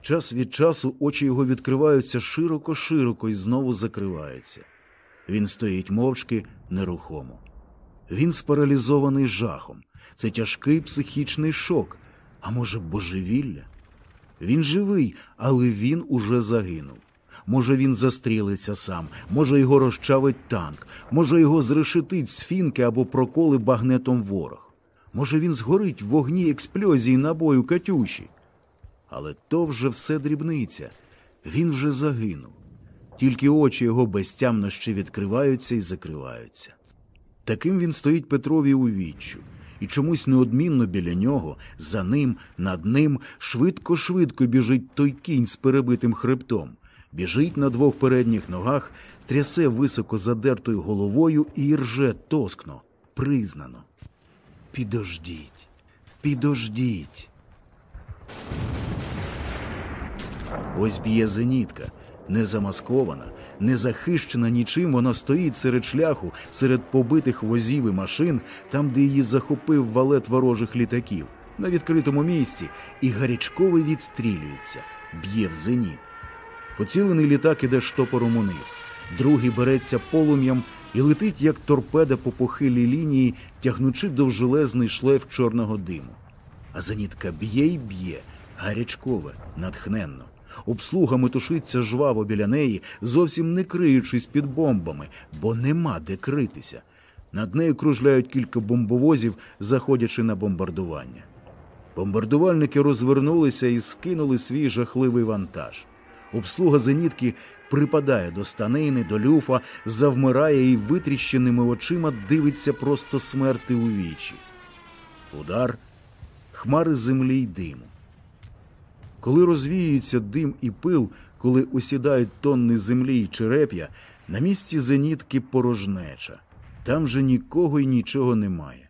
Час від часу очі його відкриваються широко-широко і знову закриваються. Він стоїть мовчки нерухомо. Він спаралізований жахом. Це тяжкий психічний шок, а може, божевілля? Він живий, але він уже загинув. Може, він застрілиться сам, може, його розчавить танк, може, його зрешетить з фінки або проколи багнетом ворог. Може, він згорить в вогні експлозії набою Катюші. Але то вже все дрібниця. Він вже загинув. Тільки очі його безтямно ще відкриваються і закриваються. Таким він стоїть Петрові у віччю, і чомусь неодмінно біля нього, за ним, над ним, швидко-швидко біжить той кінь з перебитим хребтом, біжить на двох передніх ногах, трясе високо задертою головою і рже тоскно, признано. Підождіть, підождіть. Ось б'є зенітка, не замаскована, не захищена нічим, вона стоїть серед шляху, серед побитих возів і машин, там, де її захопив валет ворожих літаків, на відкритому місці, і гарячковий відстрілюється, б'є в зеніт. Поцілений літак іде штопором униз, другий береться полум'ям і летить, як торпеда по похилій лінії, тягнучи довжелезний шлейф чорного диму. А зенітка б'є й б'є, гарячкове, натхненно. Обслуга метушиться жваво біля неї, зовсім не криючись під бомбами, бо нема де критися. Над нею кружляють кілька бомбовозів, заходячи на бомбардування. Бомбардувальники розвернулися і скинули свій жахливий вантаж. Обслуга зенітки припадає до станини, до люфа, завмирає і витріщеними очима дивиться просто смерти у вічі. Удар, хмари землі й диму. Коли розвіюється дим і пил, коли осідають тонни землі й череп'я, на місці зенітки порожнеча. Там же нікого й нічого немає.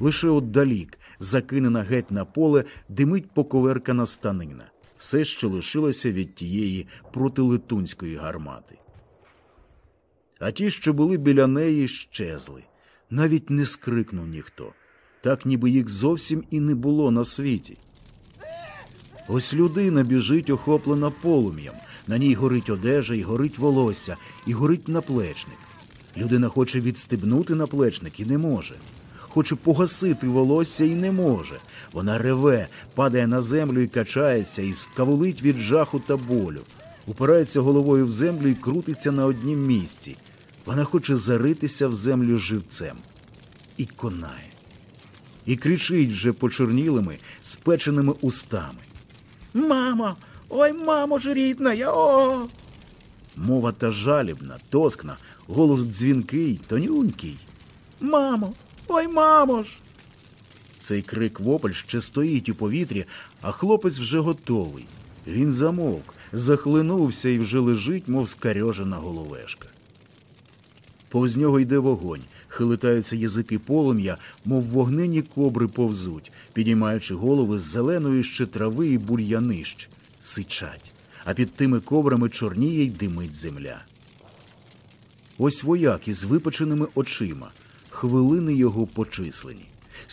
Лише отдалік, закинена геть на поле, димить поковеркана станина. Все, що лишилося від тієї протилетунської гармати. А ті, що були біля неї, щезли. Навіть не скрикнув ніхто. Так, ніби їх зовсім і не було на світі. Ось людина біжить охоплена полум'ям, На ній горить одежа, і горить волосся, і горить наплечник. Людина хоче відстебнути наплечник і не може. Хоче погасити волосся і не може. Вона реве, падає на землю і качається, і скавулить від жаху та болю, упирається головою в землю і крутиться на однім місці. Вона хоче заритися в землю живцем і конає, і кричить вже почорнілими, спеченими устами. Мамо, ой, мамо ж рідна, я о. Мова та жалібна, тоскна, голос дзвінкий, тонюнький. Мамо, ой, мамо ж. Цей крик вопль ще стоїть у повітрі, а хлопець вже готовий. Він замовк, захлинувся і вже лежить, мов скарьожена головешка. Повз нього йде вогонь, хилитаються язики полум'я, мов вогнені кобри повзуть, підіймаючи голови з зеленої ще трави і бур'янищ, сичать, а під тими кобрами чорніє й димить земля. Ось вояк із випеченими очима, хвилини його почислені.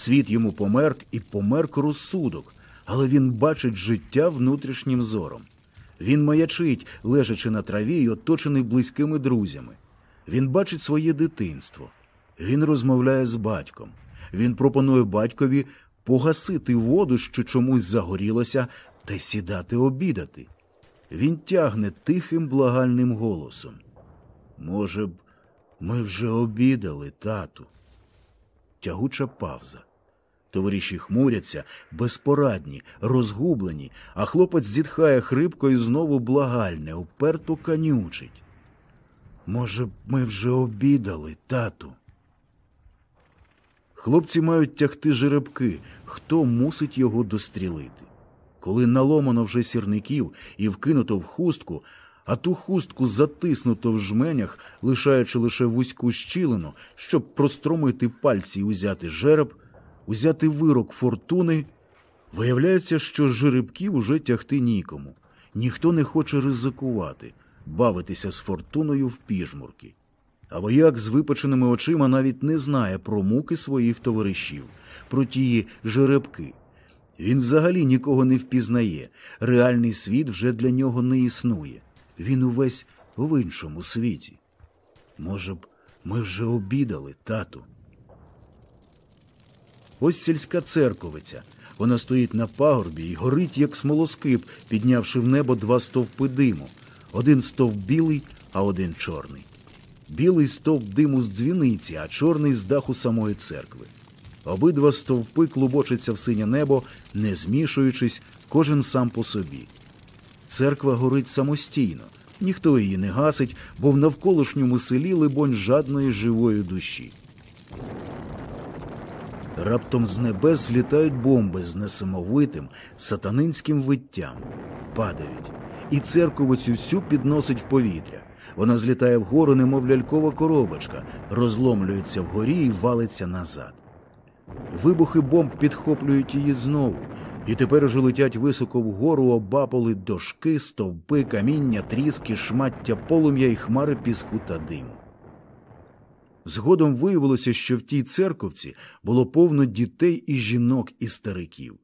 Світ йому померк і померк розсудок, але він бачить життя внутрішнім зором. Він маячить, лежачи на траві й оточений близькими друзями. Він бачить своє дитинство. Він розмовляє з батьком. Він пропонує батькові погасити воду, що чомусь загорілося, та сідати обідати. Він тягне тихим благальним голосом. Може б, ми вже обідали, тату. Тягуча павза. Товариші хмуряться, безпорадні, розгублені, а хлопець зітхає хрипко і знову благальне, уперто канючить. Може б, ми вже обідали, тату. Хлопці мають тягти жеребки, хто мусить його дострілити. Коли наломано вже сірників і вкинуто в хустку, а ту хустку затиснуто в жменях, лишаючи лише вузьку щілину, щоб простромити пальці і узяти жереб, узяти вирок фортуни, виявляється, що жеребків уже тягти нікому. Ніхто не хоче ризикувати, бавитися з фортуною в піжмурки. А вояк з випеченими очима навіть не знає про муки своїх товаришів, про тії жеребки. Він взагалі нікого не впізнає, реальний світ вже для нього не існує. Він увесь в іншому світі. Може б, ми вже обідали, тату. Ось сільська церковиця. Вона стоїть на пагорбі і горить, як смолоскип, піднявши в небо два стовпи диму. Один стовп білий, а один чорний. Білий стовп диму з дзвіниці, а чорний з даху самої церкви. Обидва стовпи клубочаться в синє небо, не змішуючись, кожен сам по собі. Церква горить самостійно, ніхто її не гасить, бо в навколишньому селі, либонь, жадної живої душі. Раптом з небес злітають бомби з несамовитим сатанинським виттям, падають, і церковицю всю підносить в повітря. Вона злітає вгору, немов лялькова коробочка, розломлюється вгорі і валиться назад. Вибухи бомб підхоплюють її знову, і тепер уже летять високо вгору обаполи дошки, стовпи, каміння, тріски, шмаття полум'я і хмари піску та диму. Згодом виявилося, що в тій церковці було повно дітей і жінок і стариків.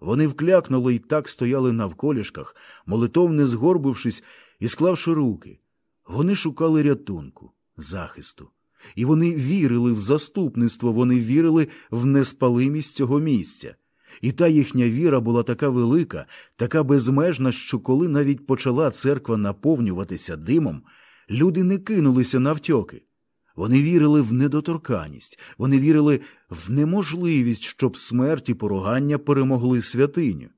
Вони вклякнули і так стояли навколішках, молитовне згорбившись і склавши руки. Вони шукали рятунку, захисту. І вони вірили в заступництво, вони вірили в неспалимість цього місця. І та їхня віра була така велика, така безмежна, що коли навіть почала церква наповнюватися димом, люди не кинулися навтьоки. Вони вірили в недоторканість, вони вірили в неможливість, щоб смерть і поругання перемогли святиню.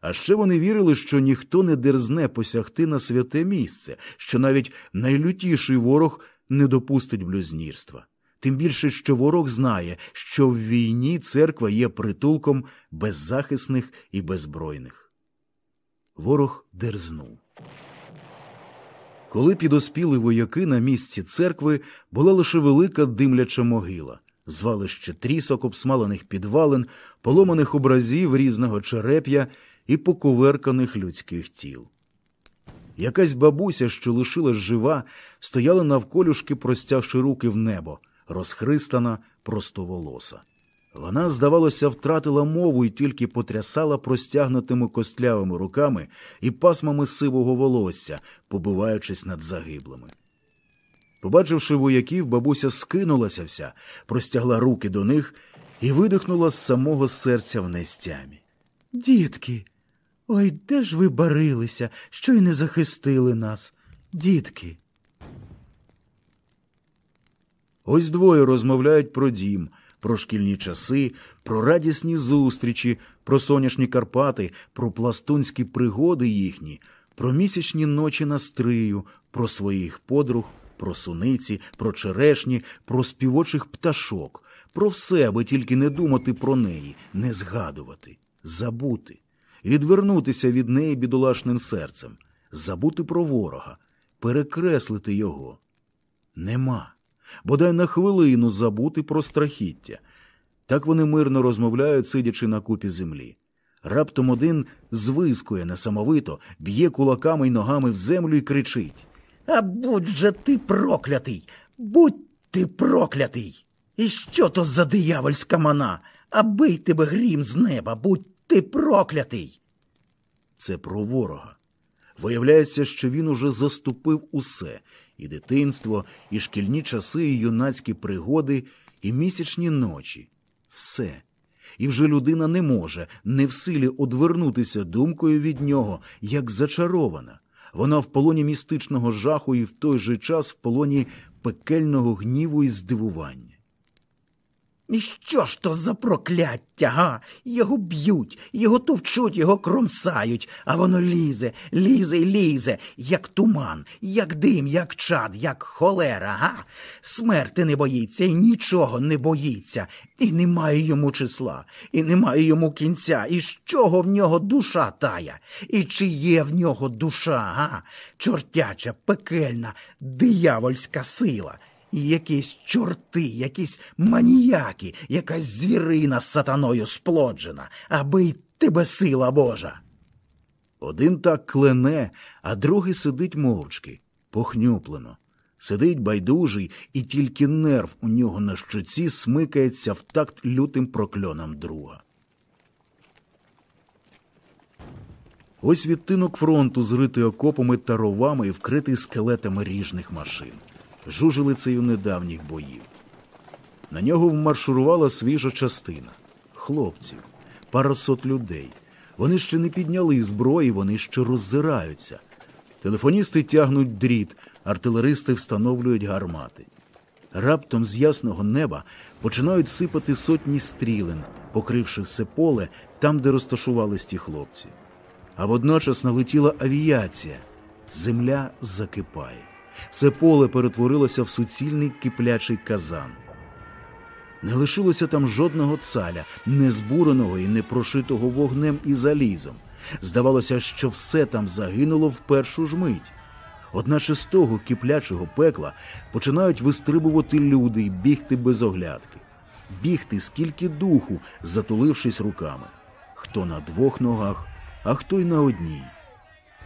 А ще вони вірили, що ніхто не дерзне посягти на святе місце, що навіть найлютіший ворог не допустить блюзнірства. Тим більше, що ворог знає, що в війні церква є притулком беззахисних і беззбройних. Ворог дерзнув. Коли підоспіли вояки на місці церкви, була лише велика димляча могила, звалище трісок, обсмалених підвалин, поломаних образів різного череп'я і поковерканих людських тіл. Якась бабуся, що лишилась жива, стояла навколюшки, простягши руки в небо, розхристана, простоволоса. Вона, здавалося, втратила мову і тільки потрясала простягнутими костлявими руками і пасмами сивого волосся, побиваючись над загиблими. Побачивши вояків, бабуся скинулася вся, простягла руки до них і видихнула з самого серця в нестямі. Дітки, ой, де ж ви барилися, що й не захистили нас, дітки. Ось двоє розмовляють про дім, про шкільні часи, про радісні зустрічі, про соняшні Карпати, про пластунські пригоди їхні, про місячні ночі на стрию, про своїх подруг, про суниці, про черешні, про співочих пташок, про все, аби тільки не думати про неї, не згадувати, забути, відвернутися від неї бідолашним серцем, забути про ворога, перекреслити його. Нема. Бодай на хвилину забути про страхіття. Так вони мирно розмовляють, сидячи на купі землі. Раптом один звискує несамовито, б'є кулаками й ногами в землю і кричить. А будь же ти проклятий, будь ти проклятий. І що то за диявольська мана? А бий тебе грім з неба, будь ти проклятий. Це про ворога. Виявляється, що він уже заступив усе і дитинство, і шкільні часи, і юнацькі пригоди, і місячні ночі. Все. І вже людина не може, не в силі одвернутися думкою від нього, як зачарована. Вона в полоні містичного жаху і в той же час в полоні пекельного гніву і здивування. І що ж то за прокляття, га? Його б'ють, його товчуть, його кромсають, а воно лізе, лізе й лізе, як туман, як дим, як чад, як холера, га? Смерти не боїться і нічого не боїться, і немає йому числа, і немає йому кінця, і з чого в нього душа тая, і чи є в нього душа, га? Чортяча, пекельна, диявольська сила. Якісь чорти, якісь маніяки, якась звірина з сатаною сплоджена, аби й тебе сила Божа. Один так клене, а другий сидить мовчки, похнюплено. Сидить байдужий, і тільки нерв у нього на щоці смикається в такт лютим прокльонам друга. Ось відтинок фронту, зритий окопами та ровами і вкритий скелетами ріжних машин жужелицею недавніх боїв. На нього вмаршурувала свіжа частина хлопців, парасот людей. Вони ще не підняли зброї, вони ще роззираються. Телефоністи тягнуть дріт, артилеристи встановлюють гармати. Раптом з ясного неба починають сипати сотні стрілин, покривши все поле там, де розташувались ті хлопці. А водночас налетіла авіація. Земля закипає. Все поле перетворилося в суцільний киплячий казан. Не лишилося там жодного цаля, не збуреного і не прошитого вогнем і залізом. Здавалося, що все там загинуло в першу ж мить. Одначе з того киплячого пекла починають вистрибувати люди і бігти без оглядки, бігти скільки духу, затулившись руками. Хто на двох ногах, а хто й на одній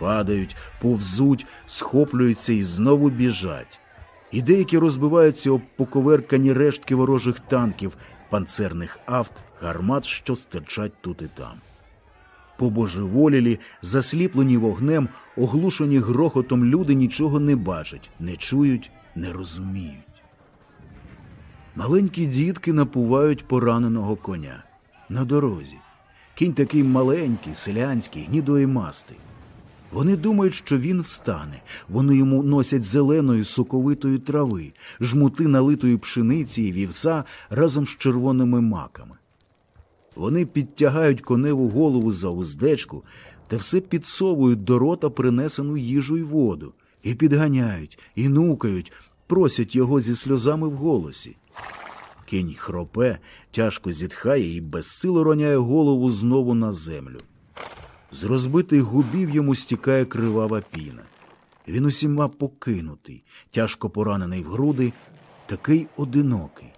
падають, повзуть, схоплюються і знову біжать. І деякі розбиваються об поковеркані рештки ворожих танків, панцерних авт, гармат, що стирчать тут і там. Побожеволілі, засліплені вогнем, оглушені грохотом люди нічого не бачать, не чують, не розуміють. Маленькі дітки напувають пораненого коня на дорозі. Кінь такий маленький, селянський, гнідої масти. Вони думають, що він встане. Вони йому носять зеленої соковитої трави, жмути налитої пшениці і вівса разом з червоними маками. Вони підтягають коневу голову за уздечку та все підсовують до рота принесену їжу й воду, і підганяють, і нукають, просять його зі сльозами в голосі. Кінь хропе, тяжко зітхає і безсило роняє голову знову на землю. З розбитих губів йому стікає кривава піна. Він усіма покинутий, тяжко поранений в груди, такий одинокий.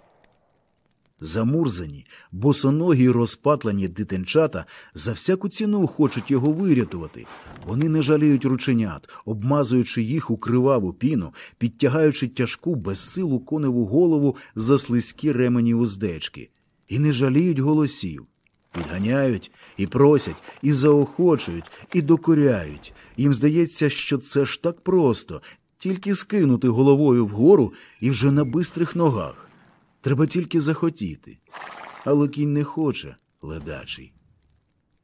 Замурзані, босоногі й розпатлені дитинчата за всяку ціну хочуть його вирятувати. Вони не жаліють рученят, обмазуючи їх у криваву піну, підтягаючи тяжку безсилу коневу голову за слизькі ремені уздечки. і не жаліють голосів. Підганяють і просять, і заохочують, і докоряють. Їм здається, що це ж так просто, тільки скинути головою вгору і вже на бистрих ногах. Треба тільки захотіти. Але кінь не хоче, ледачий.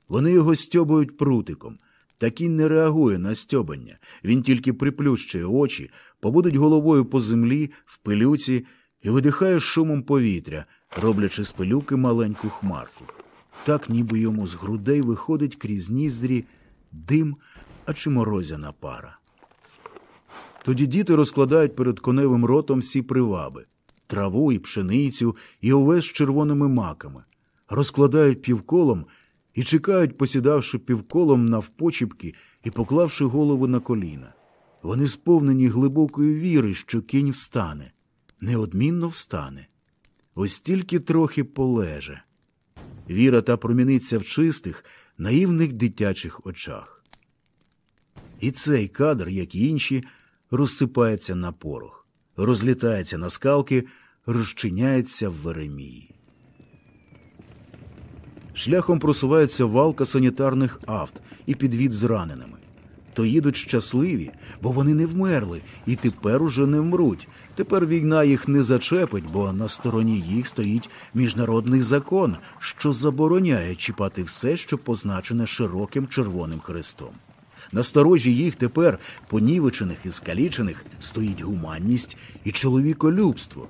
Вони його стьобують прутиком. Та кінь не реагує на стьобання. Він тільки приплющує очі, побудить головою по землі, в пилюці і видихає шумом повітря, роблячи з пилюки маленьку хмарку. Так ніби йому з грудей виходить крізь ніздрі дим, а чи морозяна пара. Тоді діти розкладають перед коневим ротом всі приваби траву і пшеницю, і овес з червоними маками, розкладають півколом і чекають, посідавши півколом навпочіпки і поклавши голову на коліна. Вони сповнені глибокої віри, що кінь встане, неодмінно встане. Ось тільки трохи полеже. Віра та проміниться в чистих, наївних дитячих очах. І цей кадр, як і інші, розсипається на порох, розлітається на скалки, розчиняється в Веремії. Шляхом просувається валка санітарних авт і підвід з раненими. То їдуть щасливі, бо вони не вмерли і тепер уже не вмруть. Тепер війна їх не зачепить, бо на стороні їх стоїть міжнародний закон, що забороняє чіпати все, що позначене широким червоним хрестом. На сторожі їх тепер, понівечених і скалічених, стоїть гуманність і чоловіколюбство.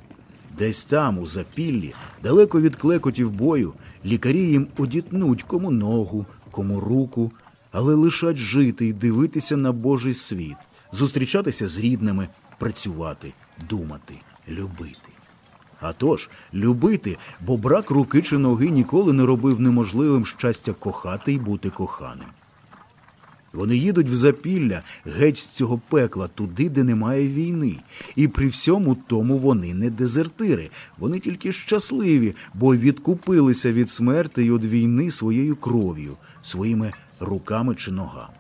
Десь там, у запіллі, далеко від клекотів бою, лікарі їм одітнуть кому ногу, кому руку, але лишать жити і дивитися на Божий світ, зустрічатися з рідними, працювати, думати, любити. А тож, любити, бо брак руки чи ноги ніколи не робив неможливим щастя кохати і бути коханим. Вони їдуть в запілля геть з цього пекла, туди, де немає війни. І при всьому тому вони не дезертири, вони тільки щасливі, бо відкупилися від смерти й від війни своєю кров'ю, своїми руками чи ногами.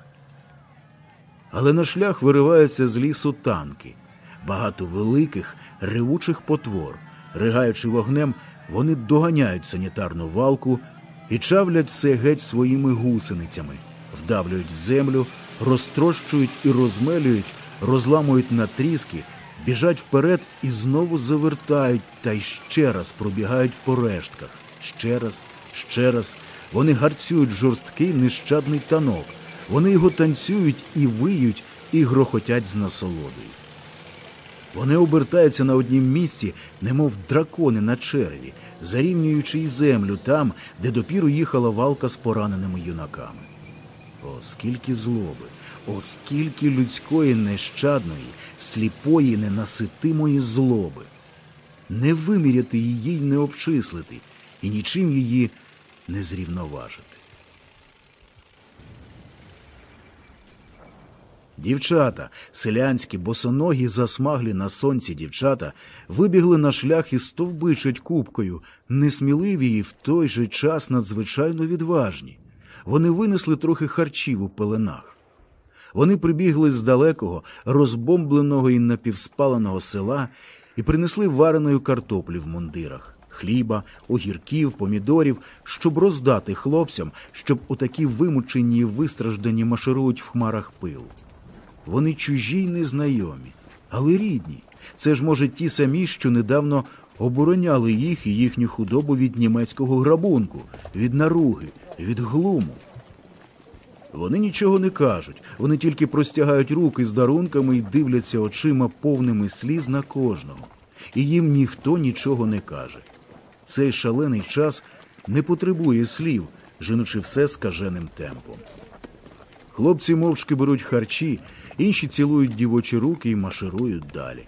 Але на шлях вириваються з лісу танки, багато великих, ревучих потвор. Ригаючи вогнем, вони доганяють санітарну валку і чавлять все геть своїми гусеницями вдавлюють в землю, розтрощують і розмелюють, розламують на тріски, біжать вперед і знову завертають та й ще раз пробігають по рештках. Ще раз, ще раз. Вони гарцюють жорсткий нещадний танок. Вони його танцюють і виють, і грохотять з насолодою. Вони обертаються на однім місці, немов дракони на череві, зарівнюючи й землю там, де допіру їхала валка з пораненими юнаками. О, скільки злоби, о, скільки людської нещадної, сліпої, ненаситимої злоби. Не виміряти її й не обчислити, і нічим її не зрівноважити. Дівчата, селянські, босоногі, засмаглі на сонці дівчата, вибігли на шлях і стовбичать кубкою, несміливі і в той же час надзвичайно відважні вони винесли трохи харчів у пеленах. Вони прибігли з далекого, розбомбленого і напівспаленого села і принесли вареної картоплі в мундирах, хліба, огірків, помідорів, щоб роздати хлопцям, щоб у такі вимучені і вистраждані маширують в хмарах пилу. Вони чужі й незнайомі, але рідні. Це ж, може, ті самі, що недавно обороняли їх і їхню худобу від німецького грабунку, від наруги, від глуму. Вони нічого не кажуть, вони тільки простягають руки з дарунками і дивляться очима повними сліз на кожного, і їм ніхто нічого не каже. Цей шалений час не потребує слів, женучи все скаженим темпом. Хлопці мовчки беруть харчі, інші цілують дівочі руки і маширують далі.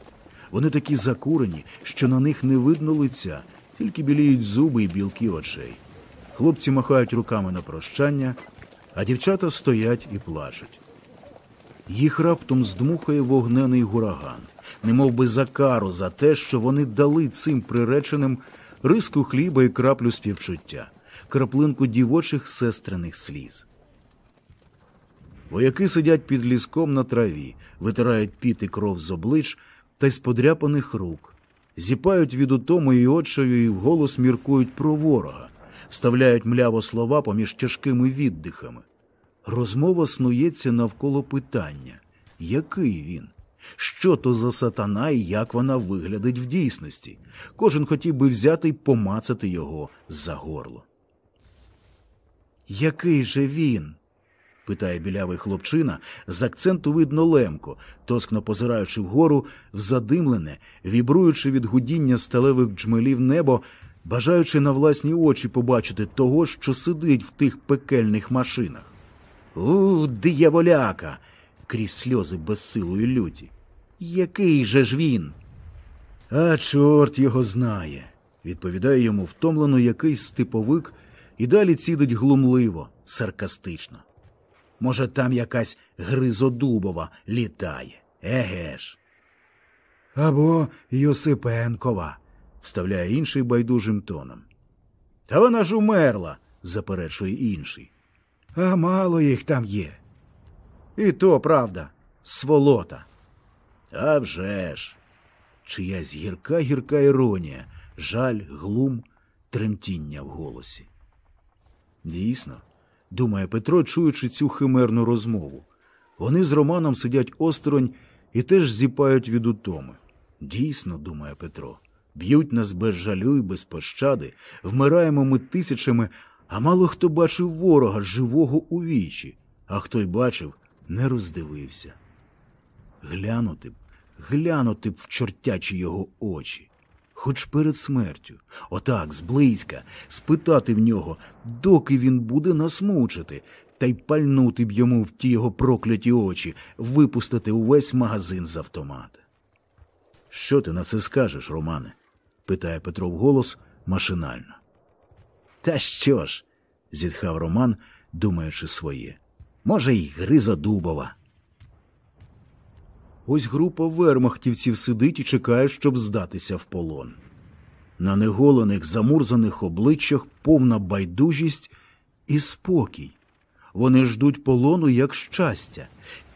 Вони такі закурені, що на них не видно лиця, тільки біліють зуби і білки очей. Хлопці махають руками на прощання, а дівчата стоять і плачуть. Їх раптом здмухає вогнений гураган, немов би за кару за те, що вони дали цим приреченим риску хліба і краплю співчуття, краплинку дівочих сестриних сліз. Вояки сидять під ліском на траві, витирають піт і кров з облич та й з подряпаних рук, Зіпають від утому і очою і вголос міркують про ворога, вставляють мляво слова поміж тяжкими віддихами. Розмова снується навколо питання який він? Що то за сатана і як вона виглядить в дійсності? Кожен хотів би взяти й помацати його за горло. Який же він? Питає білявий хлопчина, з акценту видно лемко, тоскно позираючи вгору в задимлене, вібруючи від гудіння сталевих джмелів небо, бажаючи на власні очі побачити того, що сидить в тих пекельних машинах. У, дияволяка! крізь сльози безсилу і люті. Який же ж він? А чорт його знає, відповідає йому втомлено якийсь степовик і далі цідить глумливо, саркастично. Може, там якась Гризодубова літає, еге ж. Або Йосипенкова, вставляє інший байдужим тоном. Та вона ж умерла, заперечує інший. А мало їх там є. І то правда, сволота. А вже ж! Чиясь гірка гірка іронія, жаль, глум, тремтіння в голосі. Дійсно, думає Петро, чуючи цю химерну розмову. Вони з Романом сидять осторонь і теж зіпають від утоми. Дійсно, думає Петро, б'ють нас без жалю і без пощади, вмираємо ми тисячами, а мало хто бачив ворога живого у вічі, а хто й бачив, не роздивився. Глянути б, глянути б в чортячі його очі, хоч перед смертю, отак, зблизька, спитати в нього, доки він буде нас мучити, та й пальнути б йому в ті його прокляті очі, випустити увесь магазин з автомата. Що ти на це скажеш, Романе? питає Петро вголос машинально. Та що ж? зітхав Роман, думаючи своє. Може, й Гриза Дубова. Ось група вермахтівців сидить і чекає, щоб здатися в полон. На неголених, замурзаних обличчях повна байдужість і спокій. Вони ждуть полону як щастя.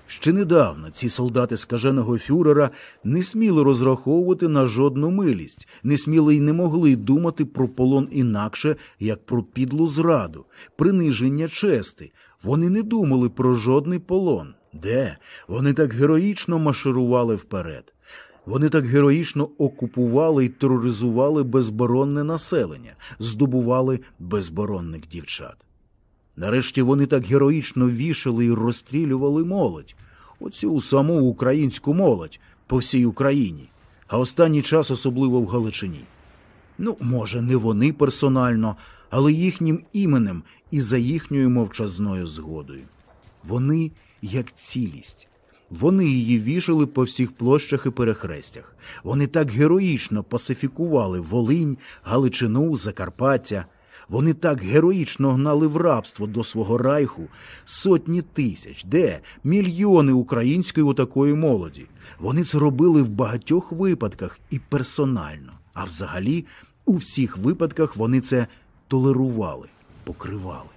Ще недавно ці солдати скаженого фюрера не сміли розраховувати на жодну милість, не сміли й не могли думати про полон інакше, як про підлу зраду, приниження чести. Вони не думали про жодний полон. Де? Вони так героїчно марширували вперед. Вони так героїчно окупували і тероризували безборонне населення, здобували безборонних дівчат. Нарешті вони так героїчно вішали і розстрілювали молодь, оцю саму українську молодь по всій Україні, а останній час особливо в Галичині. Ну, може, не вони персонально, але їхнім іменем і за їхньою мовчазною згодою. Вони як цілість. Вони її вішали по всіх площах і перехрестях. Вони так героїчно пасифікували Волинь, Галичину, Закарпаття. Вони так героїчно гнали в рабство до свого райху сотні тисяч, де мільйони української отакої молоді. Вони це робили в багатьох випадках і персонально. А взагалі, у всіх випадках вони це толерували, покривали.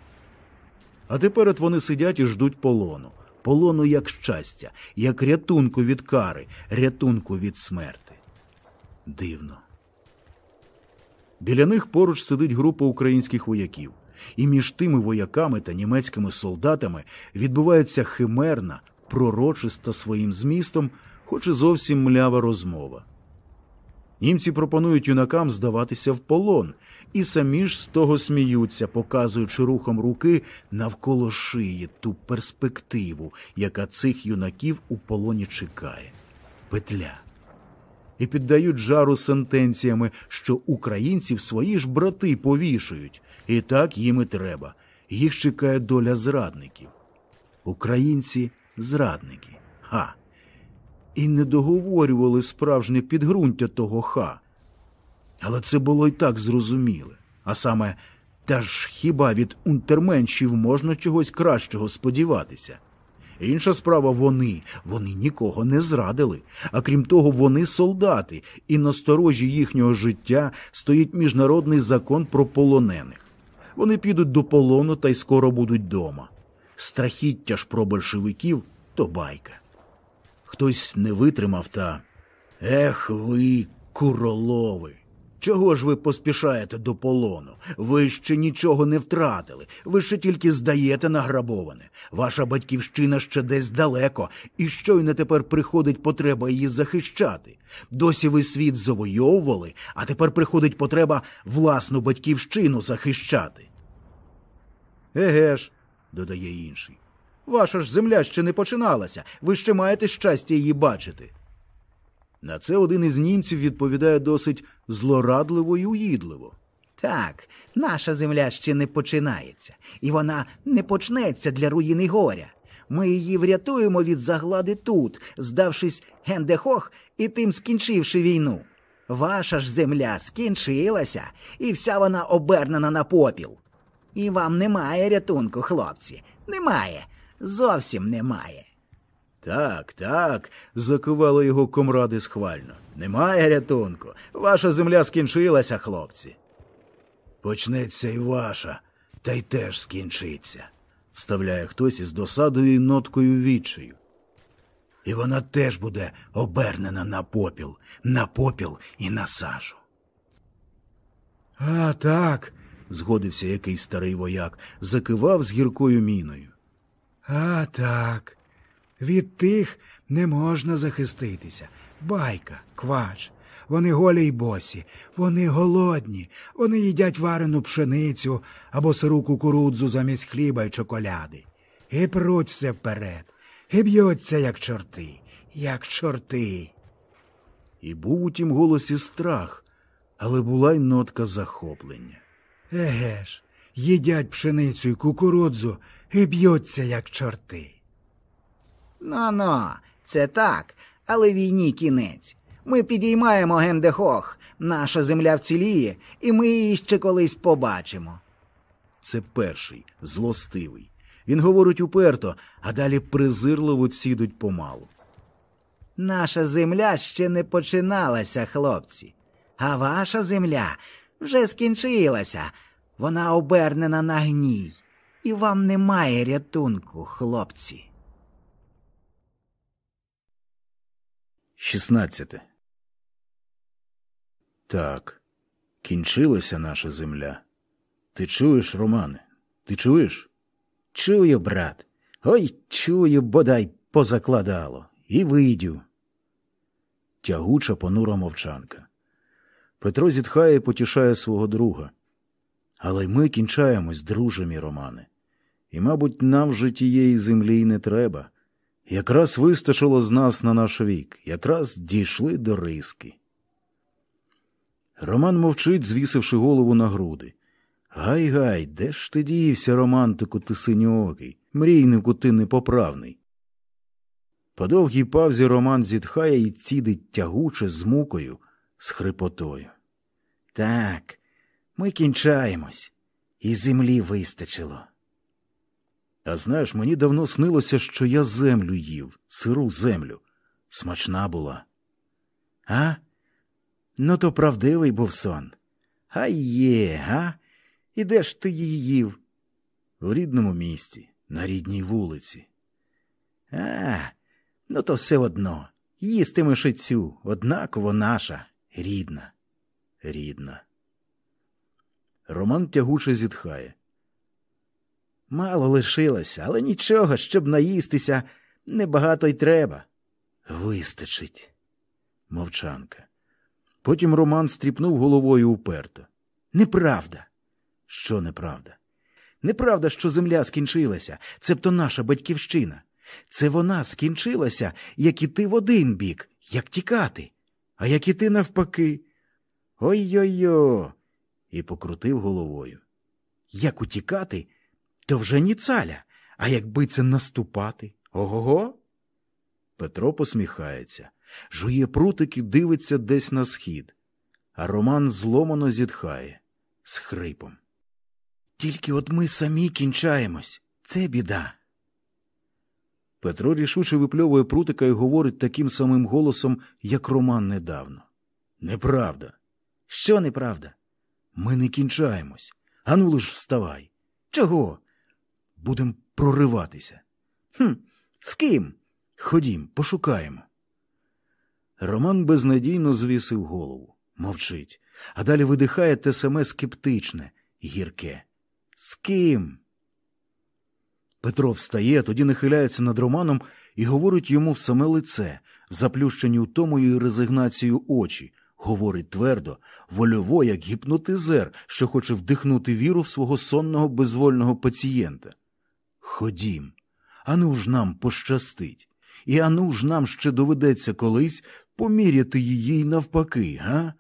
А тепер от вони сидять і ждуть полону. Полону як щастя, як рятунку від кари, рятунку від смерти. Дивно. Біля них поруч сидить група українських вояків, і між тими вояками та німецькими солдатами відбувається химерна, пророчиста своїм змістом, хоч і зовсім млява розмова. Німці пропонують юнакам здаватися в полон, і самі ж з того сміються, показуючи рухом руки навколо шиї ту перспективу, яка цих юнаків у полоні чекає. Петля. І піддають жару сентенціями, що українців свої ж брати повішують, і так їм і треба. Їх чекає доля зрадників. Українці зрадники. Ха! І не договорювали справжнє підґрунтя того ха. Але це було й так зрозуміле. А саме, та ж хіба від унтерменшів можна чогось кращого сподіватися? Інша справа вони, вони нікого не зрадили. А крім того, вони солдати, і на сторожі їхнього життя стоїть міжнародний закон про полонених. Вони підуть до полону та й скоро будуть дома. Страхіття ж про большевиків то байка. Хтось не витримав та. Ех ви, Куролови. Чого ж ви поспішаєте до полону? Ви ще нічого не втратили, ви ще тільки здаєте награбоване. Ваша батьківщина ще десь далеко, і щойно тепер приходить потреба її захищати. Досі ви світ завойовували, а тепер приходить потреба власну батьківщину захищати. Еге ж, додає інший. Ваша ж земля ще не починалася, ви ще маєте щастя її бачити. На це один із німців відповідає досить злорадливо і уїдливо. Так, наша земля ще не починається, і вона не почнеться для руїни горя. Ми її врятуємо від заглади тут, здавшись Гендехох і тим скінчивши війну. Ваша ж земля скінчилася, і вся вона обернена на попіл. І вам немає рятунку, хлопці. Немає. Зовсім немає. Так, так, закивали його комради схвально. Немає рятунку. Ваша земля скінчилася, хлопці. Почнеться і ваша, та й теж скінчиться, вставляє хтось із досадою і ноткою відчаю. І вона теж буде обернена на попіл, на попіл і на сажу. А, так, згодився якийсь старий вояк, закивав з гіркою міною. А, так. Від тих не можна захиститися. Байка, квач. Вони голі й босі, вони голодні, вони їдять варену пшеницю або сиру кукурудзу замість хліба й чоколяди. І пруть все вперед, і б'ються, як чорти, як чорти. І був у тім голосі страх, але була й нотка захоплення. Еге ж, їдять пшеницю й кукурудзу і б'ються, як чорти. Ну-ну, це так, але війні кінець. Ми підіймаємо Гендехох, наша земля вціліє, і ми її ще колись побачимо. Це перший, злостивий. Він говорить уперто, а далі презирливо цідуть помалу. Наша земля ще не починалася, хлопці, а ваша земля вже скінчилася. Вона обернена на гній, і вам немає рятунку, хлопці. 16. Так, кінчилася наша земля. Ти чуєш, Романе? Ти чуєш? Чую, брат. Ой, чую, бодай позакладало. І вийдю. Тягуча понура мовчанка. Петро зітхає і потішає свого друга. Але ми кінчаємось, друже мій Романе. І, мабуть, нам вже тієї землі й не треба. Якраз вистачило з нас на наш вік, якраз дійшли до риски. Роман мовчить, звісивши голову на груди. Гай гай, де ж ти дівся, романтику, ти синьоокий, мрійнику ти непоправний. По довгій павзі Роман зітхає і цідить тягуче з мукою, з хрипотою. Так, ми кінчаємось, і землі вистачило. А знаєш, мені давно снилося, що я землю їв, сиру землю. Смачна була. А? Ну, то правдивий був сон. А є, а? І де ж ти її їв? У рідному місті, на рідній вулиці. А, ну то все одно. Їстимеш і цю, однаково наша, рідна, рідна. Роман тягуче зітхає. Мало лишилося, але нічого, щоб наїстися, небагато й треба. Вистачить. Мовчанка. Потім Роман стріпнув головою уперто. Неправда. Що неправда? Неправда, що земля скінчилася, цебто наша батьківщина. Це вона скінчилася, як іти в один бік, як тікати, а як іти навпаки. Ой-ой-ой. І покрутив головою. Як утікати, то вже ні цаля, а якби це наступати. Ого. го Петро посміхається, жує прутики, дивиться десь на схід, а Роман зломано зітхає з хрипом. Тільки от ми самі кінчаємось. Це біда. Петро рішуче випльовує прутика і говорить таким самим голосом, як Роман недавно. Неправда. Що неправда? Ми не кінчаємось. Ану лиш вставай. Чого? Будем прориватися. Хм, З ким? Ходім, пошукаємо. Роман безнадійно звісив голову, мовчить, а далі видихає те саме скептичне, гірке. З ким? Петро встає, тоді нахиляється над Романом і говорить йому в саме лице, заплющені утомою і резигнацією очі, говорить твердо, вольово, як гіпнотизер, що хоче вдихнути віру в свого сонного безвольного пацієнта. Ходім, ану ж нам пощастить, і ану ж нам ще доведеться колись поміряти її й навпаки, га?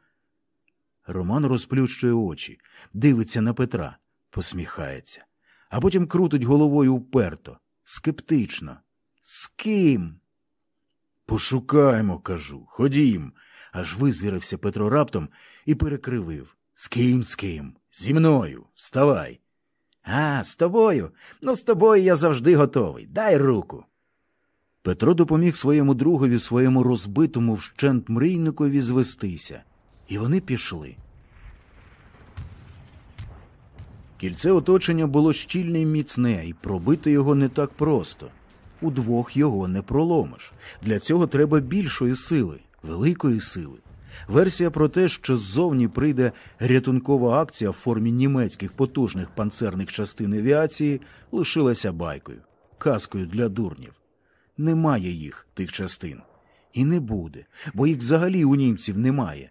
Роман розплющує очі, дивиться на Петра, посміхається, а потім крутить головою вперто, скептично. З ким? Пошукаємо, кажу, ходім. Аж визвірився Петро раптом і перекривив. З ким, з ким? Зі мною. Вставай. А, з тобою? Ну, з тобою я завжди готовий. Дай руку. Петро допоміг своєму другові, своєму розбитому вщент мрійникові звестися, і вони пішли. Кільце оточення було щільне й міцне, і пробити його не так просто. Удвох його не проломиш. Для цього треба більшої сили, великої сили. Версія про те, що ззовні прийде рятункова акція в формі німецьких потужних панцерних частин авіації, лишилася байкою, казкою для дурнів. Немає їх, тих частин. І не буде, бо їх взагалі у німців немає.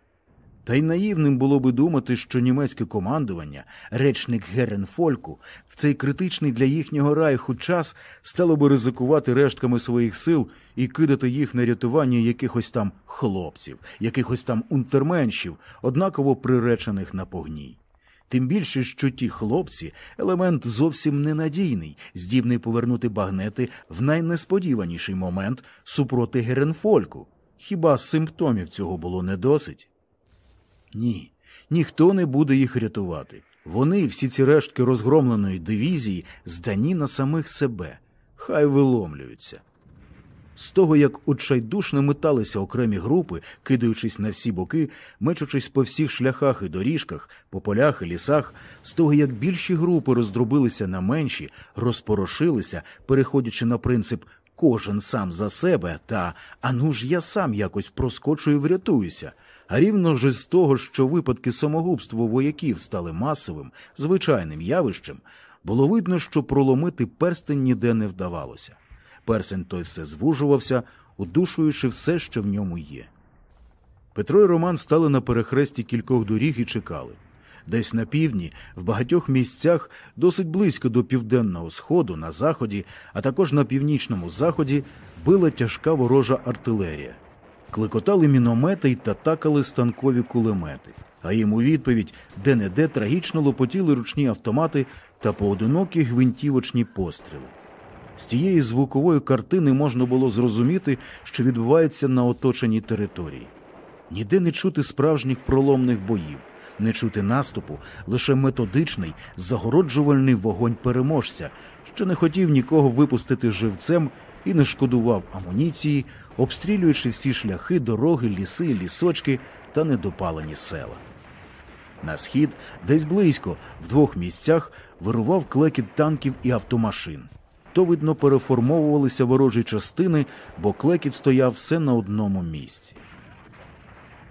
Та й наївним було би думати, що німецьке командування, речник Геренфольку, в цей критичний для їхнього райху час стало би ризикувати рештками своїх сил і кидати їх на рятування якихось там хлопців, якихось там унтерменшів, однаково приречених на погній. Тим більше, що ті хлопці елемент зовсім ненадійний, здібний повернути багнети в найнесподіваніший момент супроти Геренфольку. Хіба симптомів цього було не досить? Ні, ніхто не буде їх рятувати. Вони, всі ці рештки розгромленої дивізії, здані на самих себе, хай виломлюються. З того, як отчайдушно металися окремі групи, кидаючись на всі боки, мечучись по всіх шляхах і доріжках, по полях і лісах, з того, як більші групи роздробилися на менші, розпорошилися, переходячи на принцип кожен сам за себе та ану ж я сам якось проскочу і врятуюся. А рівно ж з того, що випадки самогубства вояків стали масовим, звичайним явищем, було видно, що проломити перстень ніде не вдавалося. Персень той все звужувався, удушуючи все, що в ньому є. Петро і Роман стали на перехресті кількох доріг і чекали. Десь на півдні, в багатьох місцях, досить близько до південного сходу, на заході, а також на північному заході, била тяжка ворожа артилерія. Кликотали міномети й татакали станкові кулемети, а їм у відповідь де-не-де трагічно лопотіли ручні автомати та поодинокі гвинтівочні постріли. З тієї звукової картини можна було зрозуміти, що відбувається на оточеній території. Ніде не чути справжніх проломних боїв, не чути наступу, лише методичний, загороджувальний вогонь переможця, що не хотів нікого випустити живцем і не шкодував амуніції, обстрілюючи всі шляхи, дороги, ліси, лісочки та недопалені села. На схід, десь близько, в двох місцях вирував клекіт танків і автомашин. То, видно, переформовувалися ворожі частини, бо клекіт стояв все на одному місці.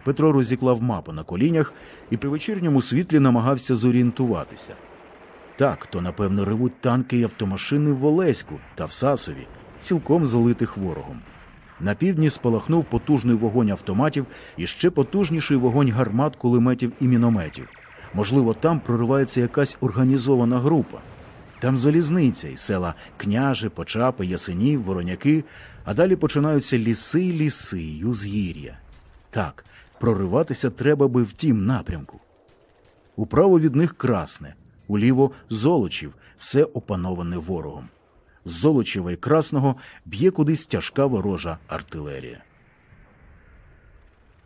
Петро розіклав мапу на колінях і при вечірньому світлі намагався зорієнтуватися. Так, то, напевно, ревуть танки і автомашини в Олеську та в Сасові, цілком залитих ворогом. На півдні спалахнув потужний вогонь автоматів і ще потужніший вогонь гармат, кулеметів і мінометів. Можливо, там проривається якась організована група. Там залізниця і села Княже, Почапи, Ясенів, Вороняки, а далі починаються ліси, ліси, й узгір'я. Так, прориватися треба би в тім напрямку. Управо від них красне, уліво золочів, все опановане ворогом. Золочева і Красного б'є кудись тяжка ворожа артилерія.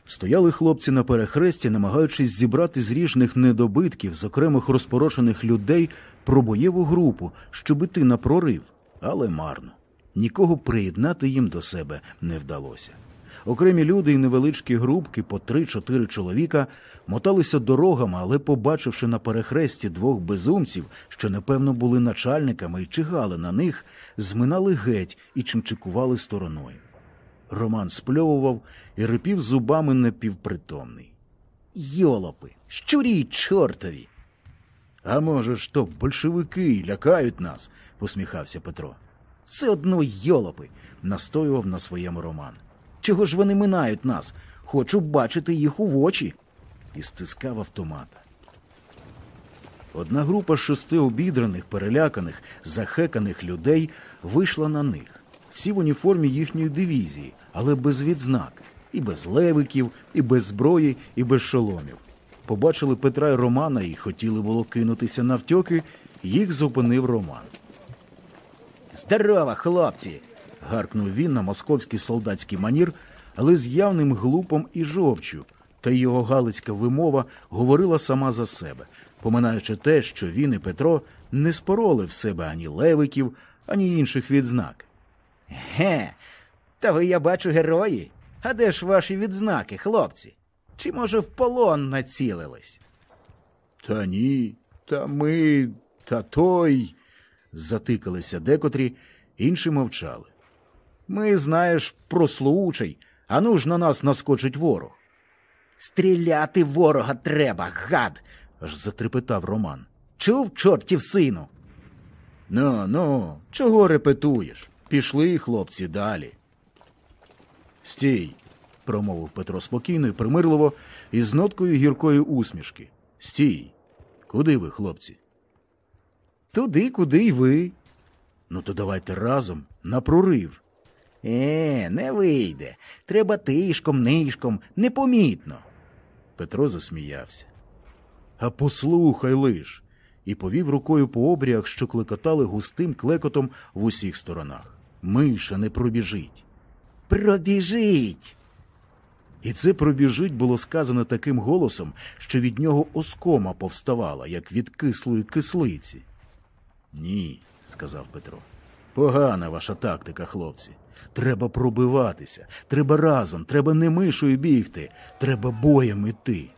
Стояли хлопці на перехресті, намагаючись зібрати з ріжних недобитків, з окремих розпорошених людей пробоєву групу, щоб іти на прорив, але марно. Нікого приєднати їм до себе не вдалося. Окремі люди і невеличкі групки по три-чотири чоловіка моталися дорогами, але, побачивши на перехресті двох безумців, що напевно були начальниками і чигали на них, зминали геть і чимчикували стороною. Роман спльовував і рипів зубами напівпритомний. Йолопи, щурі чортові. А може ж то большевики лякають нас, посміхався Петро. Все одно йолопи. Настоював на своєму Роман. Чого ж вони минають нас? Хочу бачити їх у очі. І стискав автомата. Одна група шести обідраних, переляканих, захеканих людей вийшла на них. Всі в уніформі їхньої дивізії, але без відзнак. І без левиків, і без зброї, і без шоломів. Побачили Петра і Романа і хотіли було кинутися навтьоки, їх зупинив Роман. Здорово, хлопці! гаркнув він на московський солдатський манір, але з явним глупом і жовчю, та й його галицька вимова говорила сама за себе, поминаючи те, що він і Петро не спороли в себе ані левиків, ані інших відзнак. Ге, та ви, я бачу, герої. А де ж ваші відзнаки, хлопці? Чи, може, в полон націлились? Та ні, та ми, та той. Затикалися декотрі, інші мовчали. Ми, знаєш, прослоучий, а ну ж на нас наскочить ворог. Стріляти ворога треба, гад. аж затрепетав Роман. Чув, чортів сину? Ну, ну, чого репетуєш? Пішли, хлопці, далі. Стій, промовив Петро спокійно і примирливо, і з ноткою гіркої усмішки. Стій. Куди ви, хлопці? Туди, куди й ви. Ну, то давайте разом на прорив. Е, не вийде. Треба тишком, нишком, непомітно. Петро засміявся. А послухай лиш. І повів рукою по обріях, що клекотали густим клекотом в усіх сторонах. Миша не пробіжить. Пробіжить. І це пробіжить було сказано таким голосом, що від нього оскома повставала, як від кислої кислиці. Ні, сказав Петро. Погана ваша тактика, хлопці. Треба пробиватися, треба разом, треба не мишою бігти, треба боєм іти.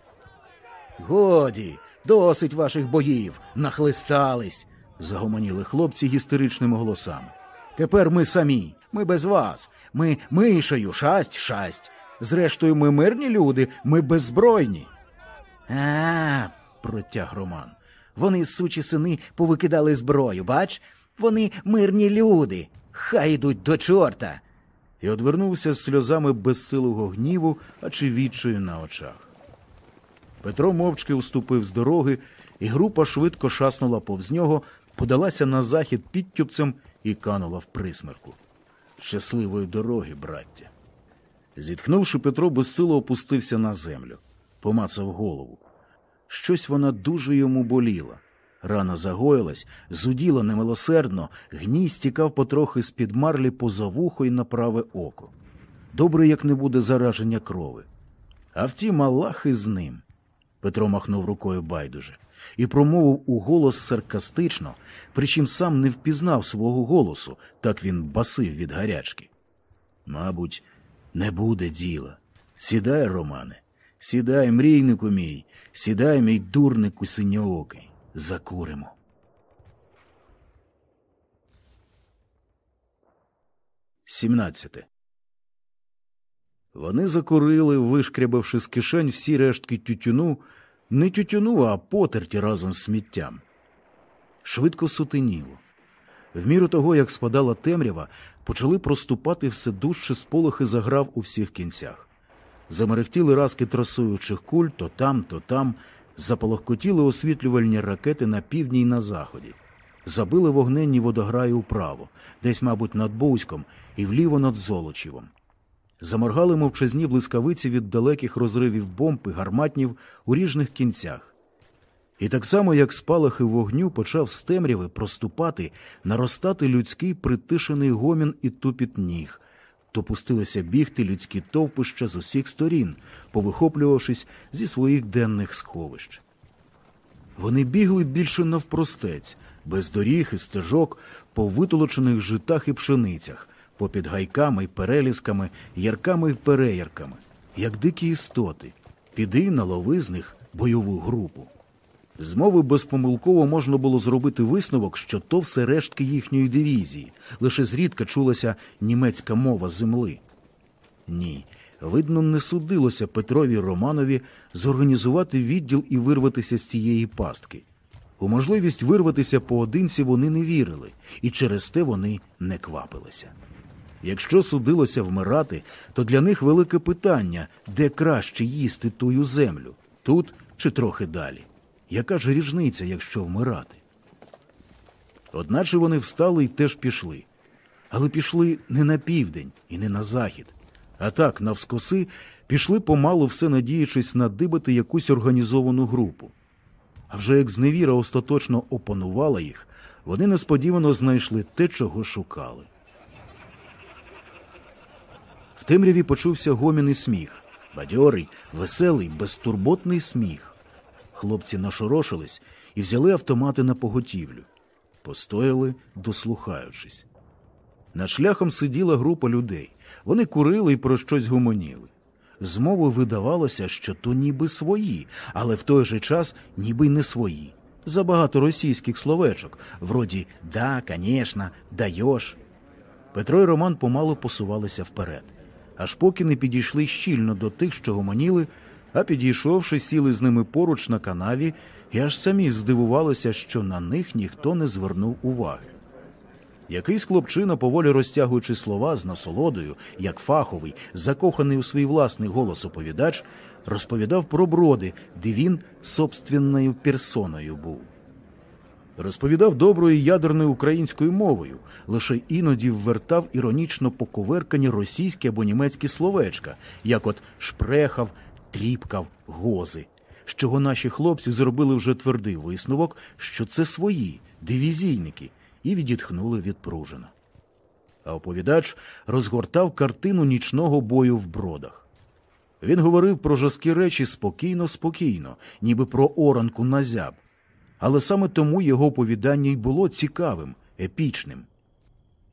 Годі, досить ваших боїв, нахлистались. загомоніли хлопці гістеричними голосами. Тепер ми самі, ми без вас, ми мишею, шасть, шасть. Зрештою, ми мирні люди, ми беззбройні. А, протяг Роман. Вони, сучі сини, повикидали зброю, бач? Вони мирні люди. Хай йдуть до чорта. І одвернувся з сльозами безсилого гніву, а чи відчаю на очах. Петро мовчки уступив з дороги, і група швидко шаснула повз нього, подалася на захід підтюпцем і канула в присмерку. Щасливої дороги, браття. Зітхнувши, Петро безсило опустився на землю, помацав голову. Щось вона дуже йому боліла. Рана загоїлась, зуділа немилосердно, гній стікав потрохи з-під марлі поза вухо й на праве око. Добре, як не буде зараження крови. А втім, Аллах із ним. Петро махнув рукою байдуже і промовив у голос саркастично, причим сам не впізнав свого голосу, так він басив від гарячки. Мабуть, не буде діла. Сідай, Романе, сідай, мрійнику мій, сідай, мій дурнику синьоокий, закуримо. Сімнадцяте. Вони закурили, вишкрябавши з кишень всі рештки тютюну, не тютюну, а потерті разом з сміттям. Швидко сутеніло. В міру того, як спадала темрява, почали проступати все дужче сполохи заграв у всіх кінцях. Замерехтіли разки трасуючих куль то там, то там, заполохкотіли освітлювальні ракети на півдні й на заході. Забили вогненні водограї управо, десь, мабуть, над Боузьком і вліво над Золочівом. Заморгали мовчазні блискавиці від далеких розривів бомб і гарматнів у ріжних кінцях. І так само, як спалахи вогню, почав з темряви проступати, наростати людський притишений гомін і тупіт ніг, то пустилися бігти людські товпища з усіх сторін, повихоплювавшись зі своїх денних сховищ. Вони бігли більше навпростець, без доріг і стежок, по витолочених житах і пшеницях, попід гайками й перелісками, ярками й переярками, як дикі істоти. Піди налови з них бойову групу. З мови безпомилково можна було зробити висновок, що то все рештки їхньої дивізії, лише зрідка чулася німецька мова земли. Ні. Видно, не судилося Петрові Романові зорганізувати відділ і вирватися з цієї пастки. У можливість вирватися поодинці вони не вірили, і через те вони не квапилися. Якщо судилося вмирати, то для них велике питання, де краще їсти тую землю тут чи трохи далі. Яка ж різниця, якщо вмирати? Одначе вони встали і теж пішли. Але пішли не на південь і не на захід, а так, навскоси, пішли помалу, все надіючись надибати якусь організовану групу. А вже як зневіра остаточно опанувала їх, вони несподівано знайшли те, чого шукали. В темряві почувся гомін і сміх, бадьорий, веселий, безтурботний сміх. Хлопці нашорошились і взяли автомати на поготівлю. Постояли, дослухаючись. Над шляхом сиділа група людей. Вони курили і про щось гумоніли. З видавалося, що то ніби свої, але в той же час ніби й не свої. Забагато російських словечок, вроді да, конечно, даєш. Петро і Роман помалу посувалися вперед, аж поки не підійшли щільно до тих, що гомоніли, а підійшовши, сіли з ними поруч на канаві, і аж самі здивувалися, що на них ніхто не звернув уваги. Якийсь хлопчина, поволі розтягуючи слова з насолодою, як фаховий, закоханий у свій власний голос оповідач, розповідав про броди, де він собственною персоною був. Розповідав доброю ядерною українською мовою, лише іноді ввертав іронічно поковеркані російські або німецькі словечка, як от шпрехав, тріпкав, гози, з чого наші хлопці зробили вже твердий висновок, що це свої дивізійники, і відітхнули відпружено. А оповідач розгортав картину нічного бою в бродах. Він говорив про жорсткі речі спокійно, спокійно, ніби про оранку на зяб. Але саме тому його оповідання й було цікавим, епічним.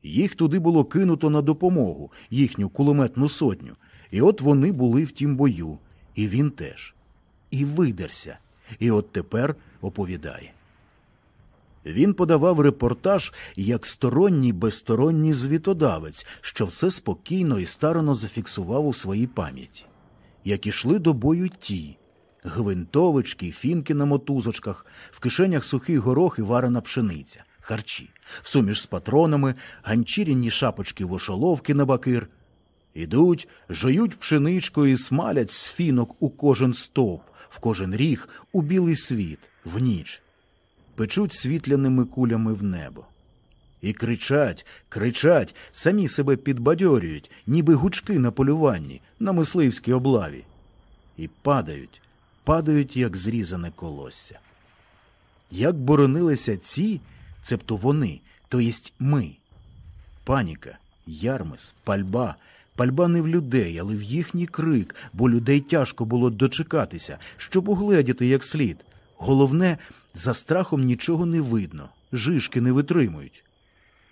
Їх туди було кинуто на допомогу, їхню кулеметну сотню, і от вони були в тім бою, і він теж. І видерся, і от тепер оповідає. Він подавав репортаж як сторонній безсторонній звітодавець, що все спокійно і старано зафіксував у своїй пам'яті. Як ішли до бою ті гвинтовички, фінки на мотузочках, в кишенях сухий горох і варена пшениця, харчі, суміш з патронами, ганчірінні шапочки вошоловки на бакир. Ідуть, жують пшеничку і смалять з фінок у кожен стовп, в кожен ріг, у білий світ, в ніч печуть світляними кулями в небо. І кричать, кричать, самі себе підбадьорюють, ніби гучки на полюванні, на мисливській облаві. І падають, падають, як зрізане колосся. Як боронилися ці, цебто вони, то єсть ми. Паніка, ярмис, пальба, пальба не в людей, але в їхній крик, бо людей тяжко було дочекатися, щоб угледіти як слід. Головне, за страхом нічого не видно, жишки не витримують.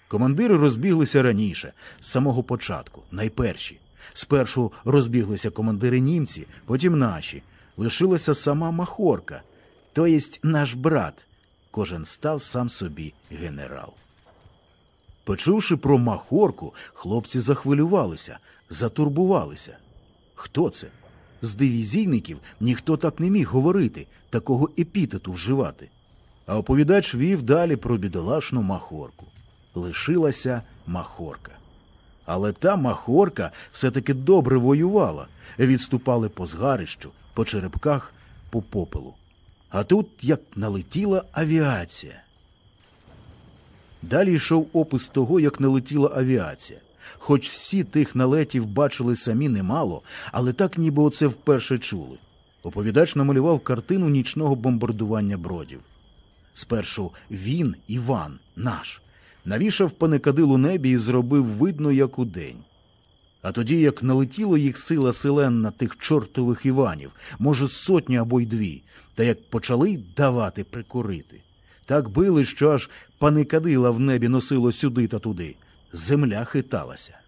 Командири розбіглися раніше, з самого початку, найперші. Спершу розбіглися командири німці, потім наші. Лишилася сама Махорка, то єсть наш брат. Кожен став сам собі генерал. Почувши про Махорку, хлопці захвилювалися, затурбувалися. Хто це? З дивізійників ніхто так не міг говорити, такого епітету вживати. А оповідач вів далі про бідолашну махорку. Лишилася махорка. Але та махорка все-таки добре воювала, відступали по згарищу, по черепках, по попелу. А тут як налетіла авіація. Далі йшов опис того, як налетіла авіація. Хоч всі тих налетів бачили самі немало, але так ніби оце вперше чули. Оповідач намалював картину нічного бомбардування бродів. Спершу він, Іван, наш, навішав паникадил у небі і зробив видно, як удень. А тоді, як налетіло їх сила селенна тих чортових Іванів, може, сотню або й дві, та як почали давати прикурити. Так били, що аж паникадила в небі носило сюди та туди. Земля хиталася.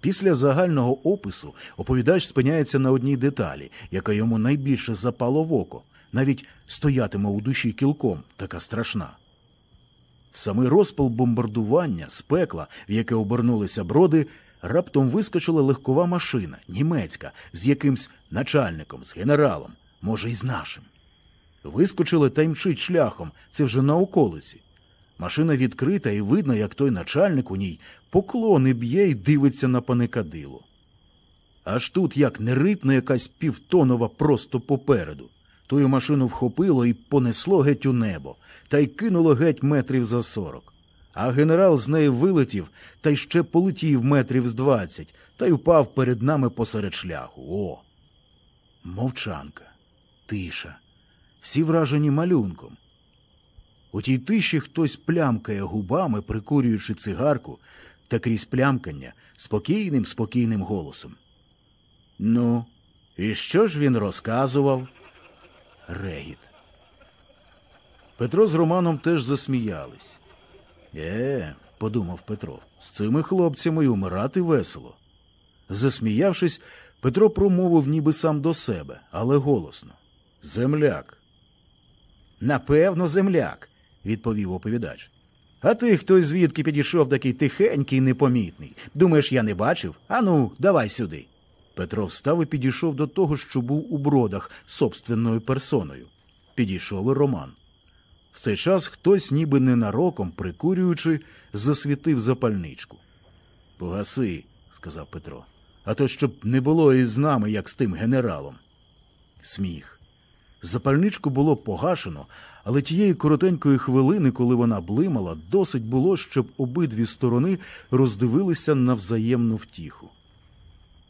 Після загального опису оповідач спиняється на одній деталі, яка йому найбільше запало в око, навіть стоятиме у душі кілком, така страшна. Самий розпал бомбардування з пекла, в яке обернулися броди, раптом вискочила легкова машина, німецька, з якимсь начальником, з генералом, може, і з нашим. Вискочили та й мчить шляхом, це вже на околиці. Машина відкрита, і видно, як той начальник у ній поклони б'є і дивиться на паникадило. Аж тут як не рипне якась півтонова просто попереду. Тою машину вхопило і понесло геть у небо, та й кинуло геть метрів за сорок. А генерал з неї вилетів та й ще полетів метрів з двадцять, та й упав перед нами посеред шляху. О! Мовчанка, тиша, всі вражені малюнком. У тій тиші хтось плямкає губами, прикурюючи цигарку, та крізь плямкання спокійним, спокійним голосом. Ну, і що ж він розказував? Регіт. Петро з Романом теж засміялись. Е, подумав Петро, з цими хлопцями й умирати весело. Засміявшись, Петро промовив ніби сам до себе, але голосно. Земляк. Напевно, земляк, відповів оповідач. А ти хто звідки підійшов такий тихенький, непомітний? Думаєш, я не бачив? Ану, давай сюди. Петро встав і підійшов до того, що був у бродах собственною персоною. Підійшов і Роман. В цей час хтось, ніби ненароком, прикурюючи, засвітив запальничку. Погаси, сказав Петро, а то щоб не було із нами, як з тим генералом. Сміх. Запальничку було погашено, але тієї коротенької хвилини, коли вона блимала, досить було, щоб обидві сторони роздивилися на взаємну втіху.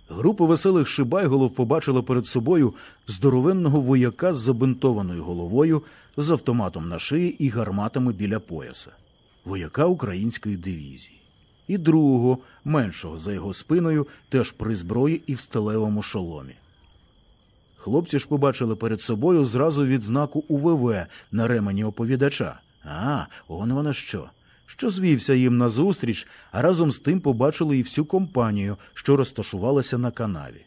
Група веселих шибайголов побачила перед собою здоровенного вояка з забинтованою головою, з автоматом на шиї і гарматами біля пояса, вояка української дивізії, і другого, меншого за його спиною, теж при зброї і в сталевому шоломі. Хлопці ж побачили перед собою зразу відзнаку УВВ на ремені оповідача. А, он вона що? Що звівся їм назустріч, а разом з тим побачили і всю компанію, що розташувалася на канаві.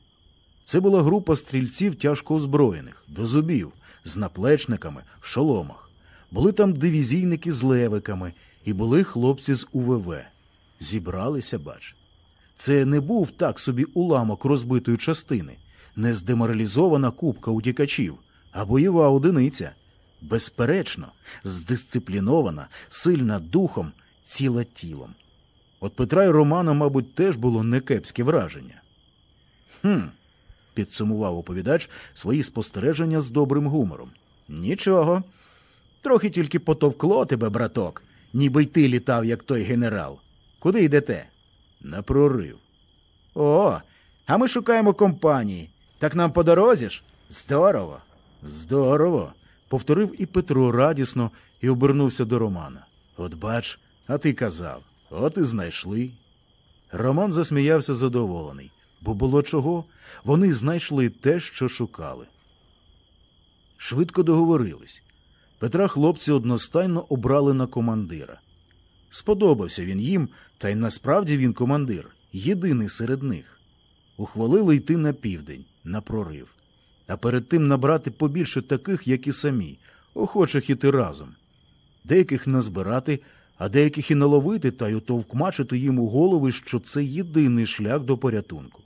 Це була група стрільців тяжко озброєних, до зубів, з наплечниками, в шоломах. Були там дивізійники з левиками, і були хлопці з УВВ. Зібралися, бач. Це не був так собі уламок розбитої частини, не здеморалізована купка утікачів, а бойова одиниця. Безперечно, здисциплінована, сильна духом, ціла тілом. От Петра і Романа, мабуть, теж було некепське враження. Хм, підсумував оповідач свої спостереження з добрим гумором. Нічого. Трохи тільки потовкло тебе, браток, ніби й ти літав, як той генерал. Куди йдете? На прорив. О, а ми шукаємо компанії. Так нам по дорозі ж? Здорово. Здорово. Повторив і Петро радісно і обернувся до Романа. От бач, а ти казав, от і знайшли. Роман засміявся задоволений, бо було чого, вони знайшли те, що шукали. Швидко договорились. Петра хлопці одностайно обрали на командира. Сподобався він їм, та й насправді він командир, єдиний серед них. Ухвалили йти на південь, на прорив, а перед тим набрати побільше таких, як і самі, охочих іти разом, деяких назбирати, а деяких і наловити та й отовкмачити їм у голови, що це єдиний шлях до порятунку.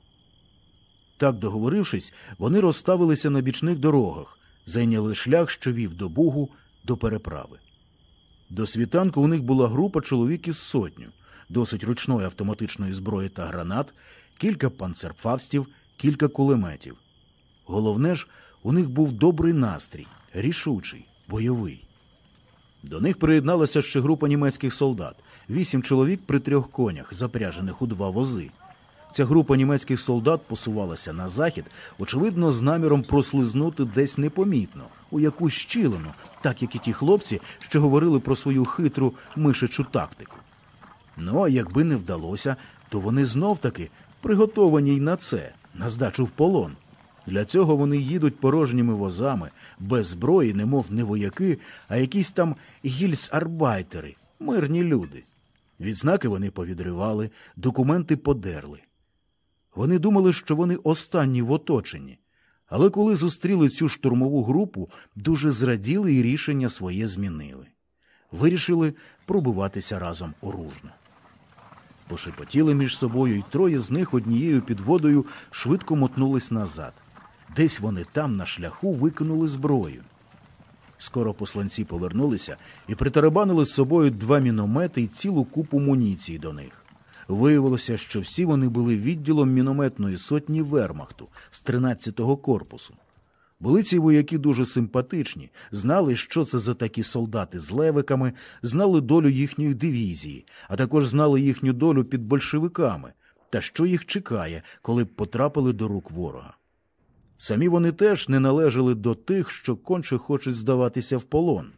Так договорившись, вони розставилися на бічних дорогах, зайняли шлях, що вів до Бугу, до переправи. До світанку у них була група чоловік із сотню, досить ручної автоматичної зброї та гранат, кілька панцерфавстів, кілька кулеметів. Головне ж, у них був добрий настрій, рішучий, бойовий. До них приєдналася ще група німецьких солдат, вісім чоловік при трьох конях, запряжених у два вози. Ця група німецьких солдат посувалася на захід, очевидно, з наміром прослизнути десь непомітно, у якусь щілину, так як і ті хлопці, що говорили про свою хитру мишечу тактику. Ну, а якби не вдалося, то вони знов таки приготовані й на це, на здачу в полон. Для цього вони їдуть порожніми возами, без зброї, немов не вояки, а якісь там гільсарбайтери, мирні люди. Відзнаки вони повідривали, документи подерли. Вони думали, що вони останні в оточенні, але коли зустріли цю штурмову групу, дуже зраділи і рішення своє змінили. Вирішили пробиватися разом оружно. Пошепотіли між собою, і троє з них однією підводою швидко мотнулись назад. Десь вони там на шляху викинули зброю. Скоро посланці повернулися і притарабанили з собою два міномети і цілу купу муніції до них. Виявилося, що всі вони були відділом мінометної сотні Вермахту з 13-го корпусу. Були ці вояки дуже симпатичні, знали, що це за такі солдати з левиками, знали долю їхньої дивізії, а також знали їхню долю під большевиками та що їх чекає, коли б потрапили до рук ворога. Самі вони теж не належали до тих, що конче хочуть здаватися в полон.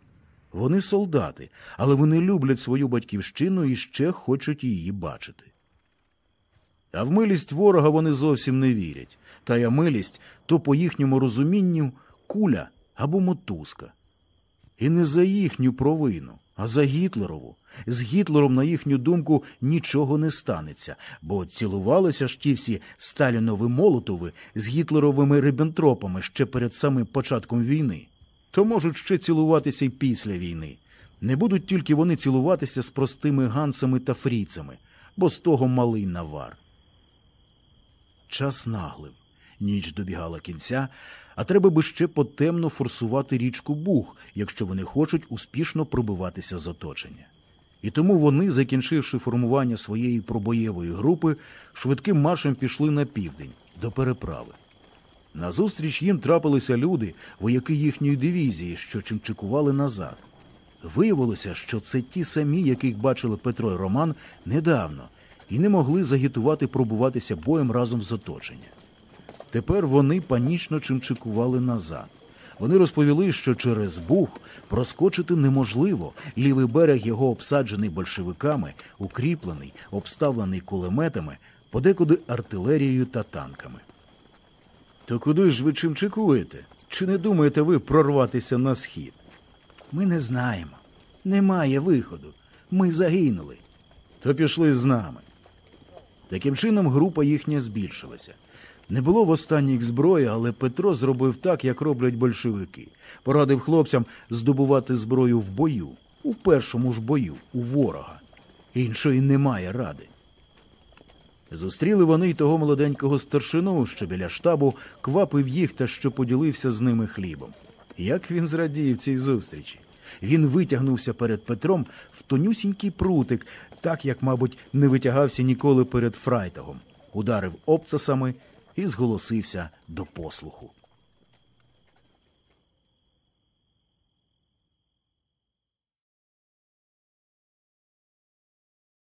Вони солдати, але вони люблять свою батьківщину і ще хочуть її бачити. А в милість ворога вони зовсім не вірять. Та й милість то по їхньому розумінню куля або мотузка. І не за їхню провину, а за Гітлерову. З Гітлером, на їхню думку, нічого не станеться, бо цілувалися ж ті всі Сталінови Молотови з гітлеровими рибентропами ще перед самим початком війни. То можуть ще цілуватися й після війни. Не будуть тільки вони цілуватися з простими гансами та фріцами, бо з того малий навар. Час наглив. Ніч добігала кінця, а треба би ще потемно форсувати річку Буг, якщо вони хочуть успішно пробиватися з оточення. І тому вони, закінчивши формування своєї пробоєвої групи, швидким маршем пішли на південь до переправи. Назустріч їм трапилися люди, вояки їхньої дивізії, що чимчикували назад. Виявилося, що це ті самі, яких бачили Петро і Роман недавно, і не могли загітувати пробуватися боєм разом з оточення. Тепер вони панічно чимчикували назад. Вони розповіли, що через Буг проскочити неможливо. Лівий берег його обсаджений большевиками, укріплений, обставлений кулеметами, подекуди артилерією та танками. То куди ж ви чимчикуєте? Чи не думаєте ви прорватися на схід? Ми не знаємо. Немає виходу. Ми загинули. То пішли з нами. Таким чином, група їхня збільшилася. Не було в останніх зброї, але Петро зробив так, як роблять большевики. Порадив хлопцям здобувати зброю в бою, у першому ж бою, у ворога. Іншої немає ради. Зустріли вони й того молоденького старшину, що біля штабу квапив їх та що поділився з ними хлібом. Як він зрадів цій зустрічі. Він витягнувся перед Петром в тонюсінький прутик, так як, мабуть, не витягався ніколи перед Фрайтагом, ударив обцасами і зголосився до послуху.